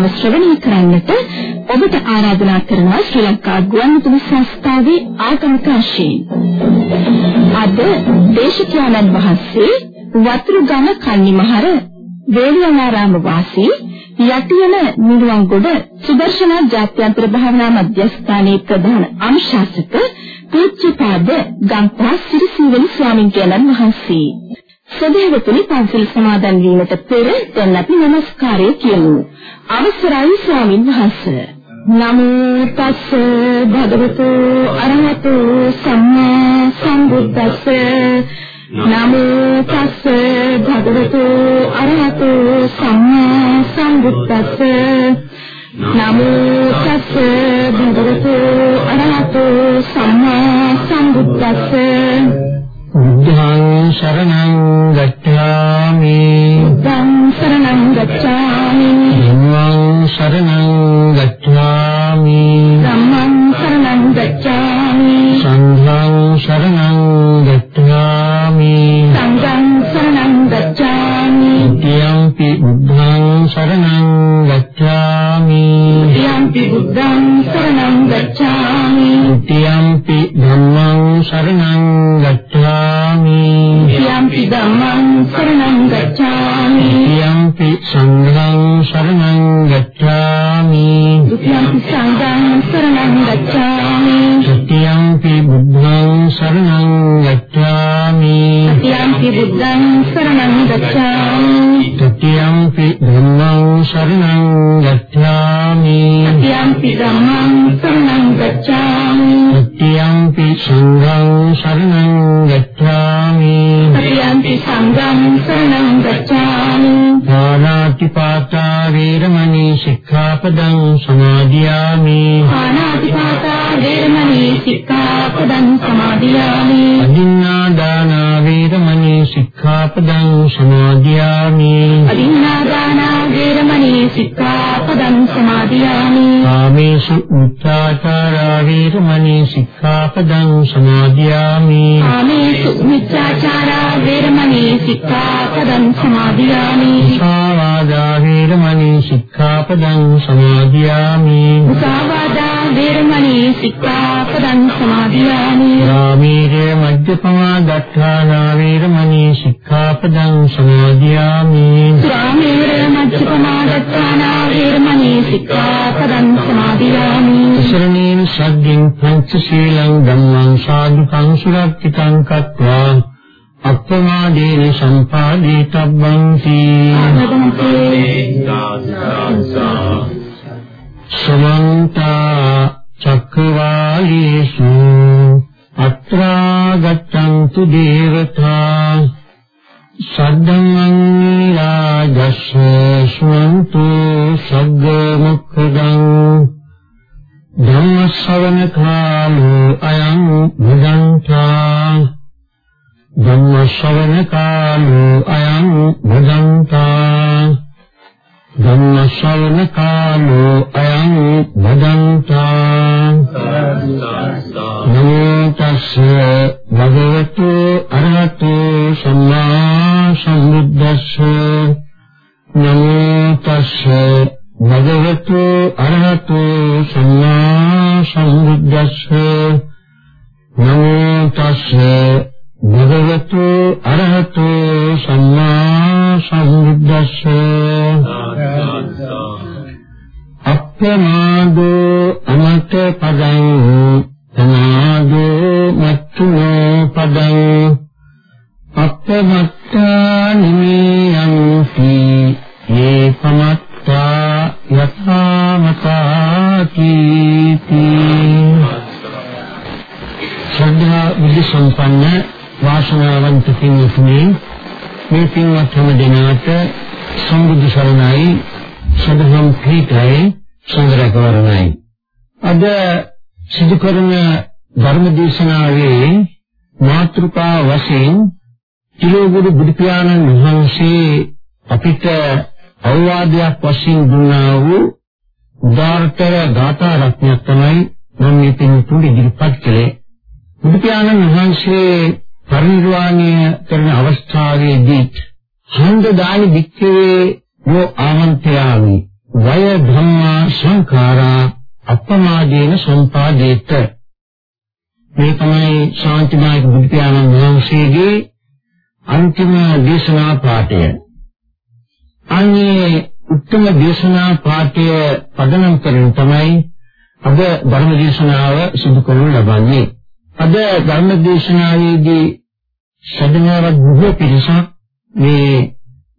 දේශනාව ශ්‍රවණය කරන්නට ඔබට ආරාධනා කරනවා ශ්‍රී ලංකා ගුවන්විදුලි සංස්ථාවේ ආගමික අංශයෙන්. අද දේශකයන්න් වහන්සේ වතුරුගම කන්නිමහර වේලියනාරාම වාසී යටියන නිරුවන්ගොඩ සුදර්ශන ජාත්‍යන්තර භාවනා මධ්‍යස්ථානයේ ප්‍රධාන අනුශාසක පූජ්‍යපාද ගම්පා සිරිසීවලි ස්වාමීන් වහන්සේ සදේවතුනි පන්සල් සමාදන් වීමට පෙර දැන් අපි নমස්කාරය කියමු. අවසරයි ස්වාමින් වහන්සේ. නමෝ තස් භගවතු අරහතු සම්මා සම්බුද්දස්ස නමෝ තස් භගවතු අරහතු සම්මා සම්බුද්දස්ස නමෝ තස් භගවතු අරහතු සම්මා සම්බුද්දස්ස බුද්ධං शरणं गच्छामि බුද්ධං शरणं गच्छामि ධම්මං शरणं गच्छामि ධම්මං शरणं गच्छामि සංඝං शरणं गच्छामि සංඝං शरणं गच्छामि द्वितीयंपि बुद्धं शरणं गच्छामि गच्छामि यम्पि बुद्धं शरणं गच्छामि यम्पि धर्मं शरणं गच्छामि සික්ඛාපදං සමාදියාමි। ආමේසු මිච්ඡාචාරා වේරමණී සික්ඛාපදං සමාදියාමි। සාවාදා වේරමණී සික්ඛාපදං සමාදියාමි। මුසාවාදා වේරමණී සික්ඛාපදං සමාදියාමි। රාමීරේ මජ්ජපමා දත්තානා වේරමණී සික්ඛාපදං සමාදියාමි। සුරාමේර මච්චපමාදත්තානා වේරමණී සික්ඛාපදං සමාදියාමි සරණේන සද්දින් පංචශීලං ධම්මං සාදුකං සුරක්ෂිතං කତ୍වා අප්පමාදේන සම්පාදිතබ්බං තී සමන්ත චක්කවාලේසු අත්‍රා ගච්ඡන්තු දේවතා සද්දං රාජස්ස ස්වන්තු සග්ග මුක්ඛදං ධම්ම ශ්‍රවණ කාලෝ අයං බුද්ධංතා ධම්ම ශ්‍රවණ කාලෝ අයං බුද්ධංතා ධම්ම ශ්‍රවණ කාලෝ අයං බුද්ධංතා නමෝ තස්ස භගවතු අරහතු සම්මා සම්බුද්දස්ස. නමෝ තස්ස භගවතු අරහතු සම්මා සම්බුද්දස්ස නමෝ තස්ස භගවතු අරහතු සම්මා සම්බුද්දස්ස අප්‍රමාදෝ අමත පදං සමාදෝ මච්චුනෝ පදං අප්‍රමත්තා නිමියන්ති මේ පින්වත් හැම දෙනාට සම්බුද්ධ සරණයි සදහම් පීඨයි සුන්දරකවරණයි. අද සිදු කරන ධර්ම දේශනාවේ මාතෘකා වශයෙන් තිලෝගුරු බුදු පියාණන් වහන්සේ අපිට අවවාදයක් වශයෙන් දුන්නා වූ උදාර්ථය ගාථා රත්නයක් තමයි මම මේ පින්තුන් ඉදිරිපත් කළේ. බුදු පියාණන් වහන්සේ පරිනිර්වාණය කරන අවස්ථාවේදී හන්ද දානි වික්කේ යෝ ආමන්ත්‍රාමි වය ධම්මා සංඛාරා අපමාදේන සම්පාදේත මේ තමයි ශාන්තිනායක බුදු පියාණන් වහන්සේගේ අන්තිම දේශනා පාඨය. අන්නේ උත්තම දේශනා පාඨය පදනම් කරගෙන තමයි අද ධර්ම දේශනාව සිදු කරනු ලබන්නේ. අද ධර්ම දේශනාවේදී සදනාවක් බොහෝ පිරිසක් මේ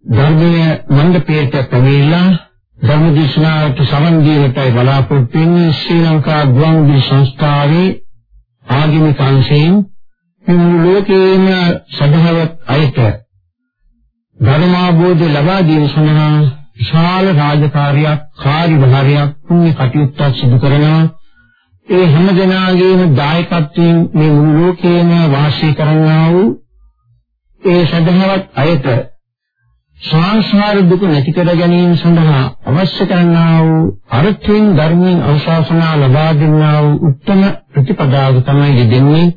ධර්මයේ මණ්ඩපයට පැමිණලා ධර්ම දේශනාවට සමන් දීමටයි බලාපොරොත්තු වෙන්නේ. ශ්‍රී ලංකා ගුවන්විදුලි සංස්ථාවේ ආගමික අංශයෙන් මේ ලෝකේම සදහවත් අයට ධර්මාභෝධය ලබා දීම සඳහා විශාල රාජකාරියක් කාර්යභාරයක් පුණ්‍ය කටයුත්තක් සිදු කරනවා. ඒ හැම දෙනාගේම දායකත්වයෙන් මේ මුළු ලෝකේම වාසය කරන්නා වූ ඒ සදහවත් අයට සංසාර දුක නැති කර ගැනීම සඳහා අවශ්‍ය කරනා වූ අර්ථයෙන් ධර්මයෙන් අවශාසනා ලබා දෙන්නා වූ උත්තම ප්‍රතිපදාව තමයි දෙන්නේ.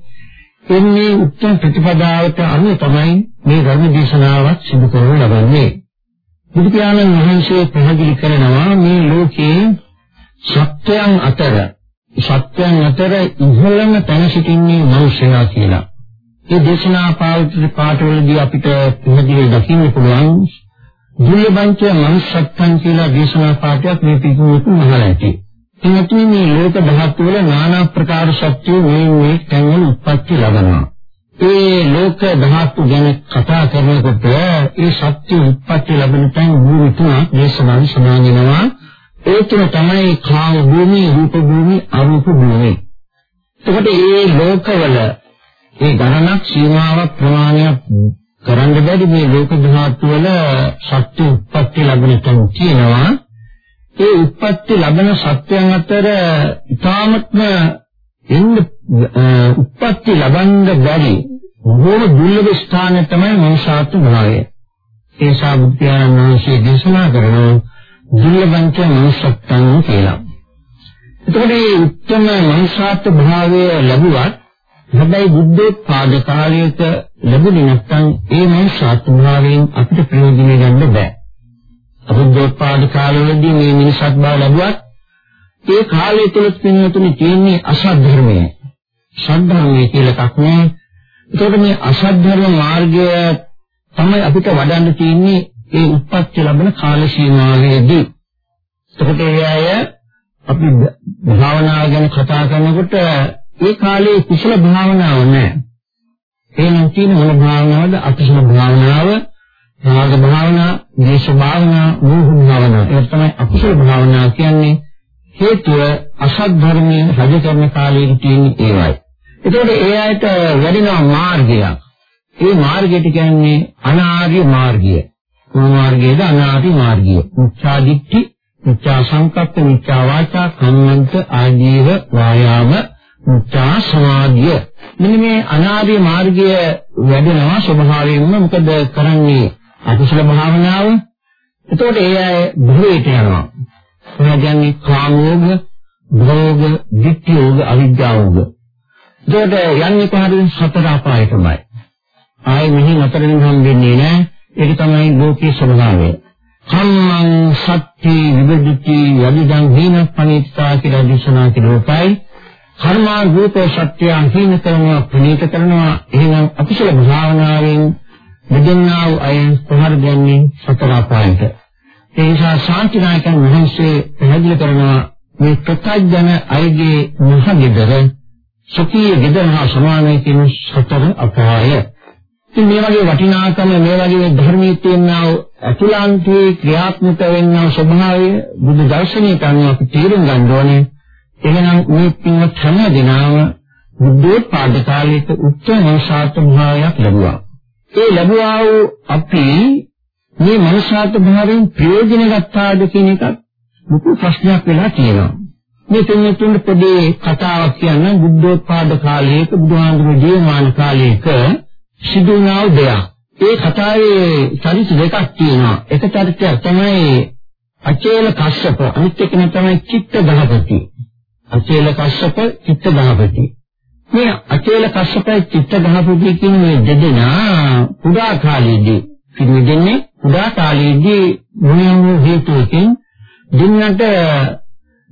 එන්නේ උත්තම ප්‍රතිපදාවට අනුව තමයි මේ ධර්ම දේශනාවක් සිදු කරනු ලබන්නේ. බුදු පියාණන් වහන්සේ පැහැදිලි කරනවා මේ ලෝකයේ සත්‍යයන් අතර සත්‍යයන් අතර ඉහළම තැන සිටින්නේ මනුෂ්‍යයා කියලා. ඒ දේශනා පාඨවලදී අපිට පැහැදිලිව දකින්න පුළුවන් දුර්ලභංච මනුෂ්‍යත්වං කියලා දේශනා පාඨයක් මේ පිටුමුතු මහලා ඇති. එනතුනේ මේ ලෝක ධාතු වල নানা ප්‍රකාර ශක්තිය මේ මේ තැන්වල උත්පත්ති ලබනවා. ඒ ලෝක ධාතු ගැන කතා කරනකොට ඒ ශක්තිය උත්පත්ති ලැබෙන තැන් භූමි තුනක් දේශනාවේ සඳහන් වෙනවා. ඒ තුන තමයි කාම භූමි, රූප භූමි, අරූප භූමි. එතකොට මේ ලෝකවල ඒ ගණනක් සීමාවක් ප්‍රමාණයක් කරන්න බැරි මේ ලෝක ධාතු වල ශක්ති උත්පත්ති ලැබෙන තැන් කියනවා ඒ උත්පත්ති ලැබෙන සත්‍යයන් අතර ඊ타මත්ම එන්න උත්පත්ති ලබන්න බැරි බොහෝම දුර්ලභ ස්ථාන තමයි මනුෂ්‍යාත්ම භාවය ඒ සාබුද්ධයන් වහන්සේ දේශනා කරන දුර්ලභංච මනුෂ්‍යත්වං කියලා එතකොට මේ උත්තම මනුෂ්‍යාත්ම භාවය ලැබුවත් හැබැයි බුද්ධෝත්පාද කාලයක ලැබුණේ නැත්නම් ඒ මනුෂ්‍යාත්මභාවයෙන් අපිට ප්‍රයෝජන ගන්න බෑ. අබුද්ධෝත්පාද කාලවලදී මේ මිනිසත් බව ලැබුවත් ඒ කාලය තුල පින්වතුනි තියෙන්නේ අසත් ධර්මය. සද්ධර්මය කියලා එකක් නෑ. ඒකට මේ අසත් ධර්ම මාර්ගය තමයි අපිට වඩන්න තියෙන්නේ ඒ උත්පත්ති ලැබෙන කාල සීමාවේදී. එතකොට ඒ අය අපි භාවනාව ගැන කතා කරනකොට ඒ කාලේ කුසල භාවනාව නැහැ. එහෙනම් තියෙන මොන භාවනාවද? අකුසල භාවනාව, රාග භාවනා, දේශ භාවනා, මෝහ භාවනා. ඒක තමයි අකුසල භාවනාව කියන්නේ. හේතුව අසත් ධර්මයේ රජ කරන කාලයේ තියෙන ඒවයි. ඒකෝට ඒ අයට වැඩිනවා මාර්ගයක්. ඒ මාර්ගයට කියන්නේ අනාර්ය මාර්ගය. මොන මාර්ගයේද අනාර්ය මාර්ගය? මුච්ඡා දිට්ඨි, මුච්ඡා සංකප්ප, මුච්ඡා වාචා, කම්මන්ත ආජීව වායාම මුත්‍යා සමාධිය. මෙන්න මේ අනාදී මාර්ගය වැඩෙනවා ස්වභාවයෙන්ම. මොකද කරන්නේ අකුසල භාවනාව? එතකොට ඒ අය භවයට යනවා. ඒ කියන්නේ කාමෝග භෝග ditthiyෝග අවිද්‍යාවෝග. එතකොට යන්නේ කොහටද සතර අපායටමයි. ආයේ මෙහි නතරින් හම්බෙන්නේ නැහැ. ඒක තමයි ලෝකයේ ස්වභාවය. කම්මං සත්‍ති විවිධති යදිදං හීන පනිත්තා කියලා දේශනා කෙරුවයි කර්මා රූප සත්‍ය අහින කරනවා ප්‍රණීත කරනවා. එහෙනම් අකුසල භාවනාවෙන් මෙදෙන්නා වූ අය පහර දෙන්නේ සතර අපායට. ඒ නිසා ශාන්තිනායකයන් වහන්සේ පැහැදිලි කරනවා මේ ප්‍රත්‍යඥ අයගේ මහගෙදර සුඛී ගෙදර හා සමානයි කියන සතර අපාය. ඉතින් මේ වගේ වටිනාකම මේ වගේ ධර්මයේ තියෙනා අතුලාන්තයේ ක්‍රියාත්මක වෙනා ස්වභාවය බුදු දර්ශනයට අනුව අපි තේරුම් ගන්න ඕනේ එහෙනම් මේ පින්වත් හැම දිනම බුද්ධෝත්පාද කාලයක උත්තර මනසාත් භාවයක් ලැබුවා. ඒ ලැබුවා වූ අපි මේ මනසාත් භාවයෙන් ප්‍රයෝජන ගත්තාද කියන එක මුතු ප්‍රශ්නයක් වෙලා තියෙනවා. මේ තුන්තුන් පොඩි කතාවක් කියන්න බුද්ධෝත්පාද කාලයක බුදුහාමුදුරුවෝ ජීවමාන කාලයක සිදුවුණා දෙයක්. ඒ කතාවේ චරිත දෙකක් තියෙනවා. එක චරිතයක් තමයි අචේල කස්සප අනිත් එක තමයි චිත්ත දහපති. අචේල කස්සප චිත්ත දහපති. මේ අචේල කස්සපයි චිත්ත දහපති කියන මේ දෙදෙනා කුඩා කාලයේදී පිළිදෙන්නේ කුඩා කාලයේදී මොනියම් හේතුවකින් දෙන්නට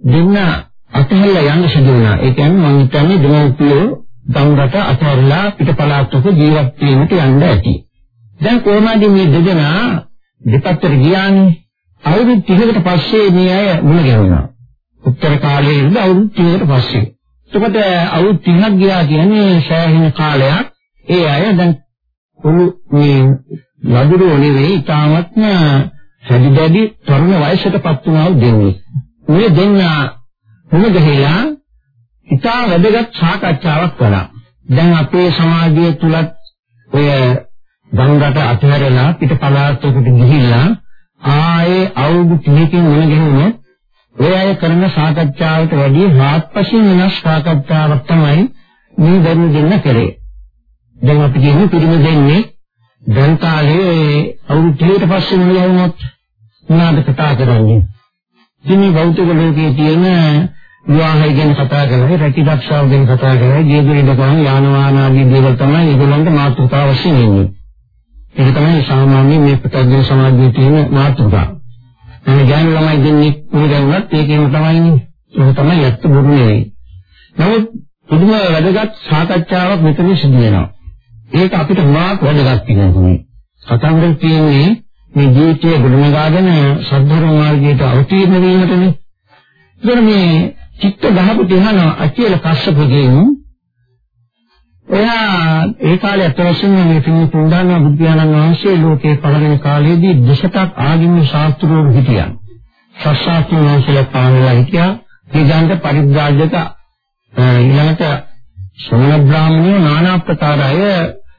දෙන්න අතහැරලා යන්න සිදු වුණා. ඒ කියන්නේ මම හිතන්නේ දෙමව්පියෝ ගම්රට අතහැරලා පිටපලාත්වක ජීවත් වීමට යන්න ඇති. දැන් කොහොමද මේ දෙදෙනා දෙපැත්තට ගියානේ. අවුරුදු 30කට පස්සේ මේ අය මුණ ගැහුණා. උත්තර කාලයේ ඉඳන් අවුරුදු 30කට පස්සේ. එතකොට අවුරුදු 30ක් ගියා කියන්නේ සෑහෙන කාලයක්. ඒ අය දැන් උණු මේ ලබුරු නෙවෙයි තාමත්ම හැදිදැඩි තරුණ වයසටපත් වුණා දෙන්නේ. මේ දෙන්නා මුණ ගැහිලා ඉතා වැදගත් සාකච්ඡාවක් කළා. දැන් අපේ සමාජය තුලත් ඔය ගංගාට අතහැරලා පිට පළාතකට ගිහිල්ලා ආයේ අවුරුදු 30කින් මුණ ගැහුණොත් ඔය අය කරන සාකච්ඡාවට වැඩිය හාත්පසින් වෙනස් සාකච්ඡාවක් තමයි මේ දරුවෝ දෙන්න කරේ. දැන් අපි කියන්නේ පිරිමි දෙන්නේ දැන් කාලේ අවුරුදු 30කට පස්සේ මුණ ගැහුණොත් මොනවද කතා කරන්නේ? ඉතින් භෞතික ලෝකයේ තියෙන විවාහය ගැන කතා කරලා රැකී ආරක්ෂාව ගැන කතා කරලා ජීවිත දෙකම යාන වාහන ආදී දේවල් තමයි ඒගොල්ලන්ට මාතෘකාව වශයෙන් ඉන්නේ. ඒක තමයි සාමාන්‍ය මේ ප්‍රත්‍යක්ෂ සමාජයේ තියෙන මාතෘකාව. මේ ඥාන ළමයි දෙන්නේ මොකදවත් ඒකේම තමයි ඉන්නේ. ඒක තමයි ඇත්ත බොරු නෙවෙයි. නමුත් පුදුම වැදගත් සාකච්ඡාවක් මෙතන සිදු වෙනවා. ඒක අපිට මාක් වැදගත් වෙනවා. කතාවරේ කියන්නේ මේ ජීවිතයේ ගුණනගාගෙන සද්ධර්ම මාර්ගයට අවතීර්ණ වීමටනේ. ඒතර මේ චිත්ත දහපු තහන අචේල කස්සපගෙන් එයා ඒ කාලේ අත්වශයෙන්ම මේ පින් තුන්දාන බුද්ධයාණන් වහන්සේ ලෝකේ පළවෙනි කාලේදී දශකක් ආගම ශාස්ත්‍රවල හිටියා. ශාස්ත්‍රඥ වහන්සේලා පානලා හිටියා. ඊගාන්ත පරිබ්‍රාජක ඊළඟට ශ්‍රමණ බ්‍රාහ්මණයෝ নানা ප්‍රකාර අය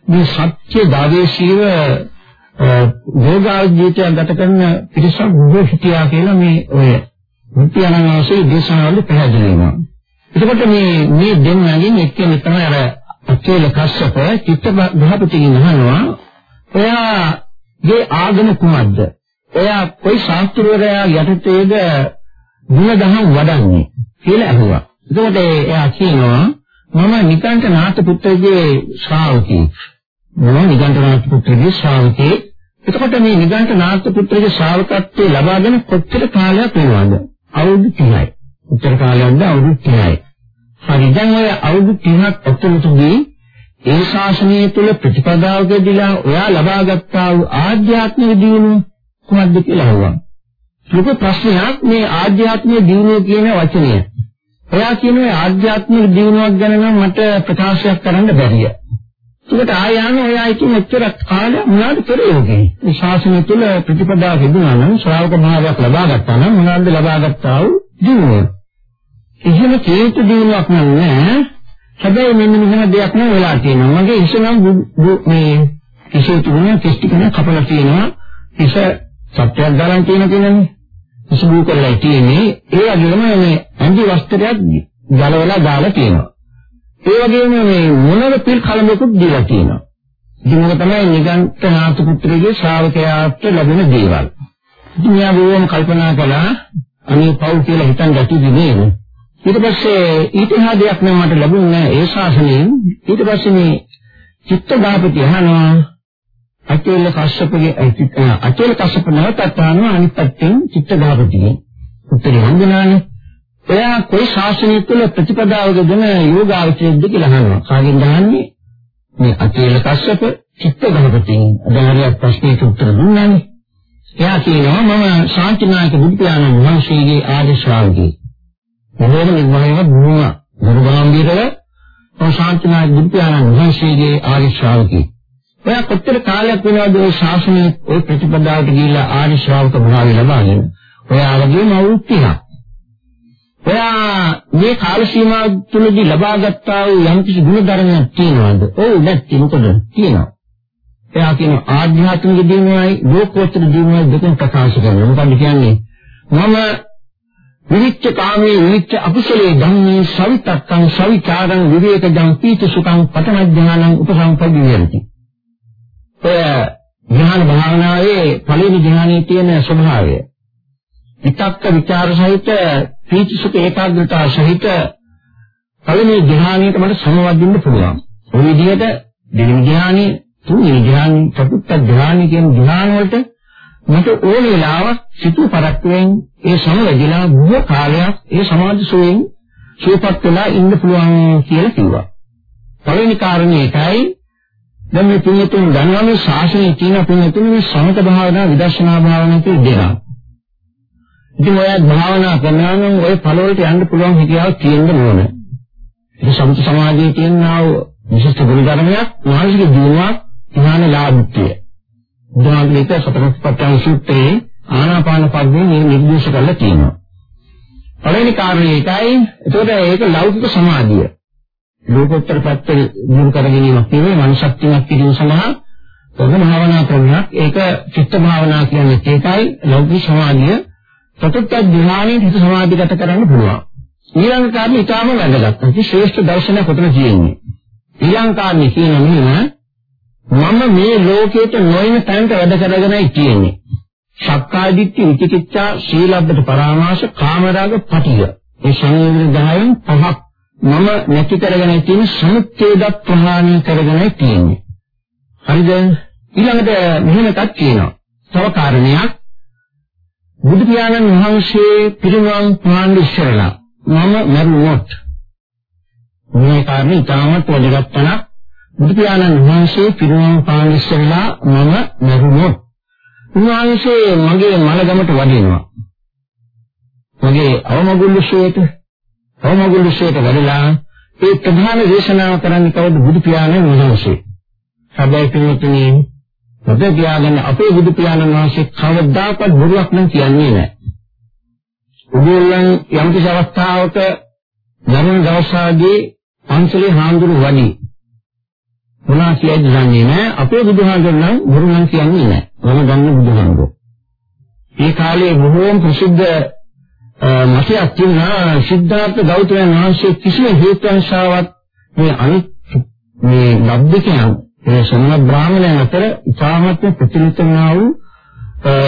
මේ සත්‍ය දාවේශීව යෝගාජීවිතය ගත කරන පිරිසක් බොහෝ හිටියා කියලා මේ ඔය බුද්ධයාණන් වහන්සේ දේශනාවල පැහැදිලි වෙනවා. එතකොට මේ මේ දෙන්නගෙන් එක්කෙනෙක් තමයි අර අචේල කස්සප චිත්ත ගහපතිගෙන් අහනවා එයාගේ ආගම කුමක්ද? එයා කොයි ශාස්ත්‍රවරයා යටතේද ಗುಣදහම් වඩන්නේ කියලා අහුවා. එතකොට එයා කියනවා මම නිකන්ට නාථ පුත්‍රගේ ශ්‍රාවකෙක්. මම නිකන්ට නාථ පුත්‍රගේ ශ්‍රාවකෙක්. එතකොට මේ නිගණ්ඨ නාථ පුත්‍රගේ ශ්‍රාවකත්වයේ ලබාගෙන කොච්චර කාලයක් වෙනවද? අවුරුදු 30යි. උත්තර කාලයක්ද අවුරුදු 30යි. හරි දැන් ඔය අවුරුදු 30ක් ඇතුළතදී ඒ ශාසනය තුළ ප්‍රතිපදාවකදීලා ඔයා ලබාගත්තා වූ ආධ්‍යාත්මික දියුණුව කොහොමද කියලා අහුවා. ලොකු ප්‍රශ්නයක් මේ ආධ්‍යාත්මික දියුණුව කියන වචනය. ඔයා කියන ආධ්‍යාත්මික දියුණුවක් ගැන නම් මට ප්‍රකාශයක් කරන්න බැරිය. ඒකට ආයන ඔයා ඉතින් මෙච්චර කාලයක් මොනවද කරේ ඔගේ? මේ ශාසනය තුළ ප්‍රතිපදාව හදුනා නම් ශ්‍රාවක භාවයක් ලබා ගත්තා නම් මොනවද ලබා ගත්තා වූ දියුණුව? එහෙම හේතු දිනුවක් නෑ. හැබැයි මෙන්න මෙහෙම දෙයක් නෑ වෙලා තියෙනවා. මගේ ඉස්සනම් මේ කිසිය තුන කිස්ටි කෙන කපලා තියෙනවා. ඉස සත්‍යයක් දාලා තියෙන කෙනනේ. ඉසබු කරලා තියෙන්නේ. ඒ වගේම මේ අංජි වස්ත්‍රයක් ගලවලා දාලා තියෙනවා. ඒ වගේම මේ මොනර පිල් කලඹකුත් දීලා තියෙනවා. ඉතින් මොක තමයි නිගන්ඨ නාථ පුත්‍රගේ ශ්‍රාවකයාට ලැබෙන දේවල්. ඉතින් මෙයා බොහොම කල්පනා කළා අනේ පව් කියලා හිතන් ගැටි නේද? ඊට පස්සේ ඊටහා දෙයක් නම් මට ලැබුණේ ඒ ශාසනයෙන් ඊට පස්සේ මේ චිත්ත දාපති අහනවා අචේල කස්සපගේ අචේල කස්සප නැවතත් අහනවා අනිත් පැත්තෙන් චිත්ත දාපතිගේ උත්තරේ හම්බුණානේ එයා કોઈ ශාසනය තුළ ප්‍රතිපදාවක දෙන යෝගාවචරයේද කියලා අහනවා. කාගෙන් දහන්නේ මේ අචේල කස්සප චිත්ත දාපතිගෙන් අදාහරියක් ප්‍රශ්නෙට උත්තර දුන්නානේ. එයා කියනවා මම ශාන්තිනායක බුදු පියාණන් වහන්සේගේ ආදි ශ්‍රාවකයෙක් බොහෝම නිර්මාණය බුණා ගුරුගාම්භීරව ප්‍රශාන්තිනාය බුද්ධයාණන් වහන්සේගේ ආර්ය ශ්‍රාවකී. ඔය කොච්චර කාලයක් වෙනවද ඔය ශාසනයේ? ඔය ප්‍රතිපදාවට ගිහිල්ලා ආර්ය ශ්‍රාවක භාවය ලබාගෙන. ඔය ආවගේම අවුරුද්දක්. ඔයා මේ කාල සීමාව තුළදී ලබාගත්තා වූ යම්කිසි ගුණ ධර්මයක් තියෙනවද? ඔව් නැත්නම් මොකද? තියෙනවා. එයා කියන ආධ්‍යාත්මික දිනුවයි ලෝකෝත්තර දිනුවයි දෙකම ප්‍රකාශ කරනවා. මොකද කියන්නේ? මම විවිච්ඡ කාමයේ විවිච්ඡ අකුසලයේ ධම්මේ සවිතක්කං සවිචාරං විවේකජං පීති සුඛං පඨම ඥානං උපසම්පදියන්ති. ඔය ඥාන භාවනාවේ පළවෙනි ඥානයේ තියෙන ස්වභාවය. විතක්ක ਵਿਚාර සහිත පීති සුඛ ඒකාග්‍රතාව සහිත පළවෙනි ඥානයට මට සමවදින්න පුළුවන්. ඔය විදිහට දෙවෙනි ඥානෙ, තුන්වෙනි ඥානෙ, චතුර්ථ ඥානෙ කියන ඥාන වලට මට ඕන වෙලාවක් සිතු පරක්කුවෙන් ඒ සමවැදිලා බොහෝ කාලයක් ඒ සමාධි සෝයෙන් සුවපත් වෙලා ඉන්න පුළුවන් කියලා කිව්වා. පළවෙනි කාරණේ ඒකයි දැන් මේ පිළිතුරු දන්නවා මේ ශාසනයේ තියෙන පිළිතුරු මේ සමත භාවනා විදර්ශනා භාවනා කියන දෙකක්. ඉතින් ඔය භාවනා කරනවා නම් ඔය ඵලවලට යන්න පුළුවන් හිතියාව තියෙන්න ඕනේ. ඒ සමත සමාධියේ තියෙනා විශිෂ්ට ගුණධර්මයක් මානසික දියුණුවක් ඥාන ලාභිත්‍ය. උදාහරණයක සතරපට්ඨාන සූත්‍රයේ ආනාපාන පද්මේ මේ නිර්දේශ කරලා තියෙනවා. පළවෙනි කාරණේ ඒකයි. ඒතකොට ඒක ලෞකික සමාධිය. ලෝකෝත්තර පැත්ත දිනු කර ගැනීමක් නෙවෙයි මනසක්තියක් කිරීම සඳහා පොදු භාවනා ක්‍රමයක්. ඒක චිත්ත භාවනා කියන්නේ ඒකයි ලෞකික සමාධිය. චතුත්ථ ධ්‍යානෙ හිත සමාධිගත කරන්න පුළුවන්. ඊළඟ කාරණේ ඊටම වැදගත්. ඒක ශ්‍රේෂ්ඨ දර්ශනය කොතන තියෙන්නේ? ඊළඟ කාරණේ කියන මෙන්න මම මේ ලෝකයට නොයන තැනට වැඩ කරගෙනයි තියෙන්නේ. සක්කාය දිට්ඨි විචිකිච්ඡා සීලබ්බත පරාමාස කාමරාග පටිය. ඒ සංයෝජන 10න් පහක් මම නැති කරගෙන තියෙන සමුච්ඡේද ප්‍රහාණය කරගෙනයි තියෙන්නේ. හරිද? ඊළඟට මෙහෙම එකක් කියනවා. තව කාරණයක් බුදු පියාණන් වහන්සේ පිරිනවන් පාන්න ඉස්සරලා මම මරුණොත් මේ කාරණේ ඉතාමත් වැදගත් තැනක්. බුදු පියාණන් වහන්සේ පිරිනවන් පාන්න ඉස්සරලා මම මරුණොත් උන්වහන්සේ මගේ මලගමට වදිනවා මගේ අවමගුල්ලුෂයට අවමගුල්ලුෂයට වැඩලා ඒ ප්‍රධාන දේශනාව කරන්න කවුද? බුදු පියාණන් වහන්සේ. හැබැයි පින්වතුනි මොකද තියාගන්න අපේ බුදු පියාණන් වහන්සේ කවදාකවත් බොරුවක් නම් කියන්නේ නැහැ. උගෝලන් යම් කිසි අවස්ථාවක ධර්ම දවසාදී පන්සලේ හාමුදුරු වඩි මොනවා කියද්ද දන්නේ නැහැ. අපේ බුදුහාමුදුරන් නම් බොරු නම් කියන්නේ නැහැ. මම දන්න බුදුහාමුදුරු. ඒ කාලේ බොහෝම ප්‍රසිද්ධ මතයක් තිබුණා සිද්ධාර්ථ ගෞතමයන් වහන්සේ කිසිම හේතුංශාවක් මේ අනිත් මේ ලබ්ධකයන් ඒ සම්ම බ්‍රාහ්මණයන් අතර ඉතාමත් ප්‍රතිලිත වුණා වූ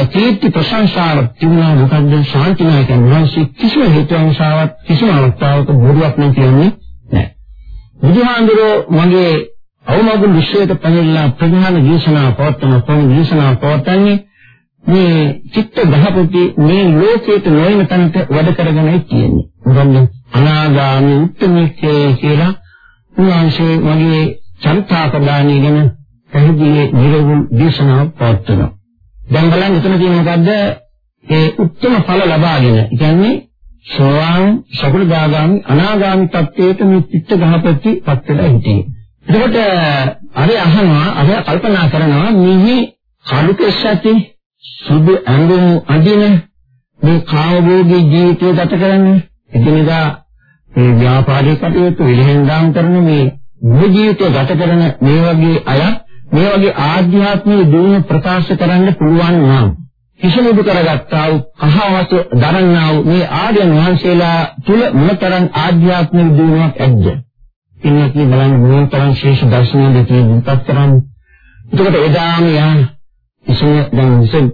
කීර්ති ප්‍රශංසාවක් තිබුණා මොකද්ද ශාන්තිනායකයන් වහන්සේ කිසිම හේතුංශාවක් කිසිම අවස්ථාවක බොරුවක් නම් කියන්නේ නැහැ. බුදුහාඳුරෝ මගේ අවමගුල් විශ්වයට පැනලා ප්‍රධාන දේශනා පවත්වන ප්‍රමුඛ දේශනා පවත්වන්නේ මේ චිත්ත ගහපති මේ ලෝකයට නොයන තැනට වැඩ කරගෙනයි තියෙන්නේ. මොකද අනාගාමී උත්තරමකේ කියලා උන්වහන්සේ මගේ චරිතාපදානිය ගැන පැහැදිලි නිරවුල් දේශනාවක් පවත්වනවා. දැන් බලන්න එතන තියෙන මොකද්ද? ඒ උත්තම ඵල ලබාගෙන, කියන්නේ සෝවාන්, සකලදාගාමි, අනාගාමි තත්වයට මේ චිත්ත ගහපති පත් වෙලා හිටියේ. එතකොට අර අහනවා, අර කල්පනා කරනවා මිහි කලු කෙස්සති සුදු ඇඟුම් අඳින මේ කාමභෝගී ජීවිතය ගත කරන්නේ එදිනෙදා මේ ව්‍යාපාරික කටයුතු විලෙන්දාම් කරන මේ මේ ජීවිතය ගත කරන මේ වගේ අය මේ වගේ ආධ්‍යාත්මික දියුණු ප්‍රකාශ කරන්න පුළුවන් නම් කිසිමුදු කරගත්තා වූ අහවත දරන්නා වූ මේ ආර්යයන් වහන්සේලා තුල මොනතරම් ආධ්‍යාත්මික දියුණුවක් ඇද්ද? ඉන්නේ බලන්න මොනතරම් ශේෂ දර්ශනය දෙකේ විපත් කරන්නේ. එතකොට එදාම යා ඉතින් දැන් ඉතින්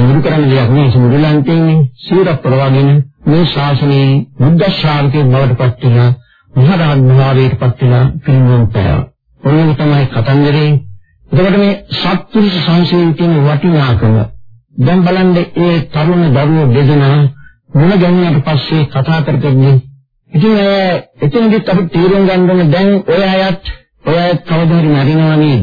මුරු කරන්න දෙයක් නෑ ඉතින් මුරුලන් තියෙන්නේ සූර ප්‍රවාගෙන මේ ශාසනයේ බුද්ධ ශ්‍රාවකේ බවට පත් වෙන මහරහත් භාවයට පත් වෙන පිරිනොම් පෑව. ඔන්න තමයි කතන්දරේ. එතකොට මේ සත්පුරුෂ සංසේවයේ තියෙන වටිනාකම දැන් බලන්න ඒ තරුණ දරුවෝ දෙදෙනා මුණ ගැහුණාට පස්සේ කතා කරගෙන ඉතින් එතනදිත් අපි තීරුම් ගන්න ඕනේ දැන් ඔය අයත් ඔය අයත් කවදා හරි මරිනවා නේද?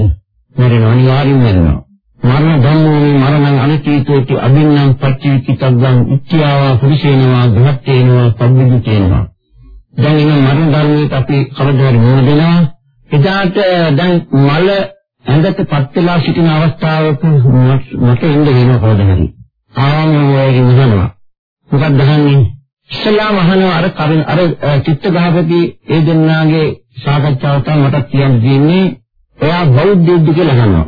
මරිනවා අනිවාර්යයෙන් මරිනවා. මරණ ධම්මෝනි මරණං අනිත්‍යෝති අභින්නම් පච්චවිකිතග්ගං ඉත්‍යාවා පුරිසේනවා ගහත්තේනවා පබ්බිදුතේනවා දැන් ඉන්න මරණ ධර්මයට අපි කවදාවත් මොන දෙනවා. එදාට දැන් මල ඇඳට පත් වෙලා සිටින අවස්ථාවක මට ඉන්න වෙනවා කවදාහරි ආම වගේ නිහනවා මොකක්ද අහන්නේ ඉස්ලාම අහනවා අර කරින් අර චිත්ත ගහපති ඒ දෙන්නාගේ සාකච්ඡාව තමයි මට කියන්න දෙන්නේ එයා බෞද්ධයෙක්ද කියලා අහනවා.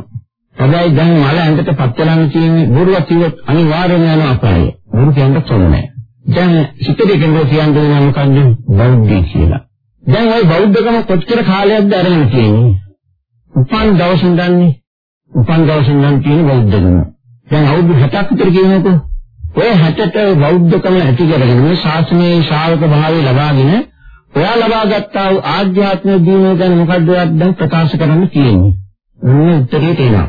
හැබැයි දැන් මල ඇඳට පත් වෙලා තියෙන්නේ බොරුවක් කිව්වොත් අනිවාර්යයෙන්ම යන අපාය. බොරු කියන්න තෝරන්නේ. දැන් සිතේ කෙනෙක් කියන්නේ මොකද්ද? බෞද්ධ කියලා. දැන් ওই බෞද්ධකම කොච්චර කාලයක්ද අරගෙන තියෙන්නේ? උපන් දවසින් දන්නේ. උපන් දවසින් නම් තියෙන බෞද්ධකම. දැන් අවුරුදු 60ක් විතර කියනකො ඔය 60ට බෞද්ධකම ඇති කරගෙන මේ ශාසනයේ ශ්‍රාවක භාවය ලබාගෙන ඔයා ලබාගත්තා වූ ආධ්‍යාත්මික දියුණුව ගැන මොකද්ද දැන් ප්‍රකාශ කරන්න තියෙන්නේ. මොන උත්තරේ තියෙනවා.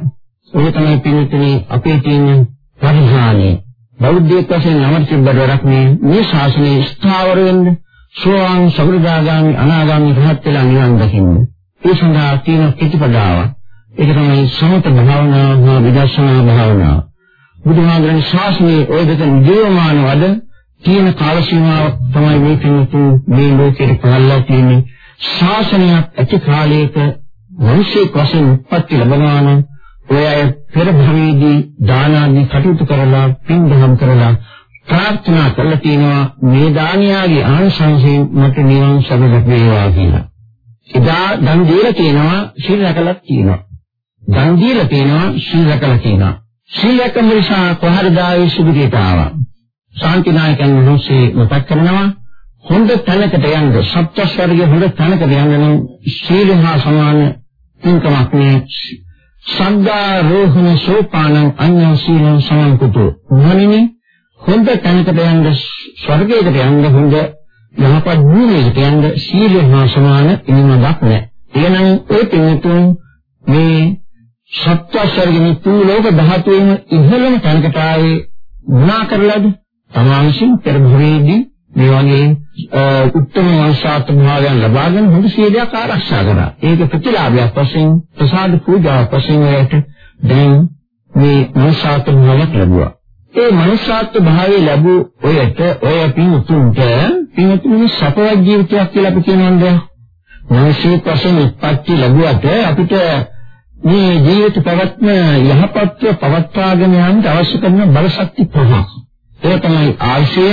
ඔය තමයි පිළිතුරේ අපේ තියෙන පරිහානිය බෞද්ධයෙක් වශයෙන් නමර තිබ්බට වැඩක් නෑ මේ ශාසනයේ ස්ථාවර වෙන්න සෝවාන් සකෘදාගාමි අනාගාමි රහත් වෙලා නිවන් දකින්න. ඒ සඳහා තියෙන ප්‍රතිපදාව. ඒක තමයි සමත භාවනාව හා විදර්ශනා භාවනාව. බුදුහාමුදුරන් ශාසනයේ ඔය දෙක නියමාන වද තියෙන කාල සීමාවක් තමයි මේ පින්තු මේ ලෝකෙට පහළලා තියෙන්නේ. ශාසනයක් ඇති කාලයක මිනිසෙක් වශයෙන් උත්පත්ති ලැබනවා නම් ඔය අය පෙර භවයේදී දාන ආදී කටයුතු කරලා පින් දහම් කරලා ප්‍රාර්ථනා කළා තියෙනවා මේ දානියාගේ ආනිසංසයෙන් මට නිවන් සබ ලැබේවා කියලා. එදා දන් දීලා තියෙනවා සීල රැකලා තියෙනවා. දන් දීලා තියෙනවා සීල රැකලා තියෙනවා. සීල රැකම නිසා කොහරදායි සුභිතයට ආවා. ශාන්තිනායකයන් වහන්සේ මතක් කරනවා හොඳ තැනකට යන්න සත්‍යස්වර්ගයේ හොඳ තැනකට යන්න නම් සීල හා සමාන තුන්කමක් නේ සද්දා රෝහණ සෝපානං අඤ්ඤ සීලං සමන්කුතු. මොනිනි? හොඳ තැනකට යන්න ස්වර්ගයකට යන්න හොඳ යහපත් භූමියකට යන්න සීල හා සමාන ඉනිමක් නැහැ. එහෙනම් ඒ පින්තුන් මේ සත්‍යස්වර්ගයේ තුන් ලෝක ධාතුවෙම ඉහළම තැනකට ආවේ මොනා කරලාද? තමාංශින් පෙර භවයේදී මේ වගේ උත්තම වංශාත් භාවයන් ලබාගෙන හොඳ සීලයක් ආරක්ෂා කරා. ඒක ප්‍රතිලාභයක් වශයෙන් ප්‍රසාද පූජාවක් වශයෙන් වලට දැන් මේ වංශාත් භාවයක් ලැබුවා. ඒ මනුෂ්‍යාත් භාවය ලැබු ඔයට ඔය පින්තුන්ට පින්තුන්ගේ සපවත් ජීවිතයක් කියලා අපි කියනවාද? මිනිසෙක් වශයෙන් උත්පත්ති ලැබුවට අපිට මේ ජීවිත පැවැත්ම යහපත්ව පවත්වාගෙන යන්න අවශ්‍ය කරන බල ශක්ති පහක්. ඒ තමයි ආශය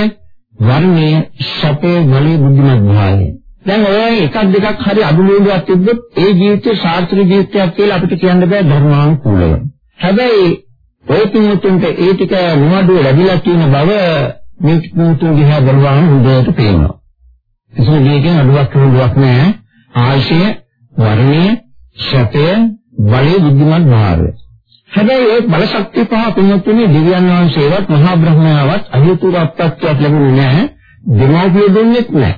වර්ණය සැපේ වලේ බුද්ධිමත් භාවය. දැන් ඔය එකක් දෙකක් හරි අදුලෝඩුවක් තිබ්බොත් ඒ ජීවිතේ සාර්ථක ජීවිතයක් කියලා අපිට කියන්න බෑ ධර්මානුකූලව. හැබැයි ඔය පින්තුන්ට ඒ ටික නිවඩුව ලැබිලා තියෙන බව මේ පින්තුන් දිහා බලවම හොඳට පේනවා. කිසිම දෙයකින් අඩුවක් හොඳක් නෑ. ආශය, වර්ණය, සැපය, වලේ බුද්ධිමත් භාවය. හැබැයි ඒ බල ශක්තිය පහ තුනතුනේ දිව්‍යන් වහන්සේවත් මහා බ්‍රහ්මයාවත් අහිතුරු අපත්‍යක් ලැබුණේ නැහැ. දෙමව්පිය දෙන්නෙත් නැහැ.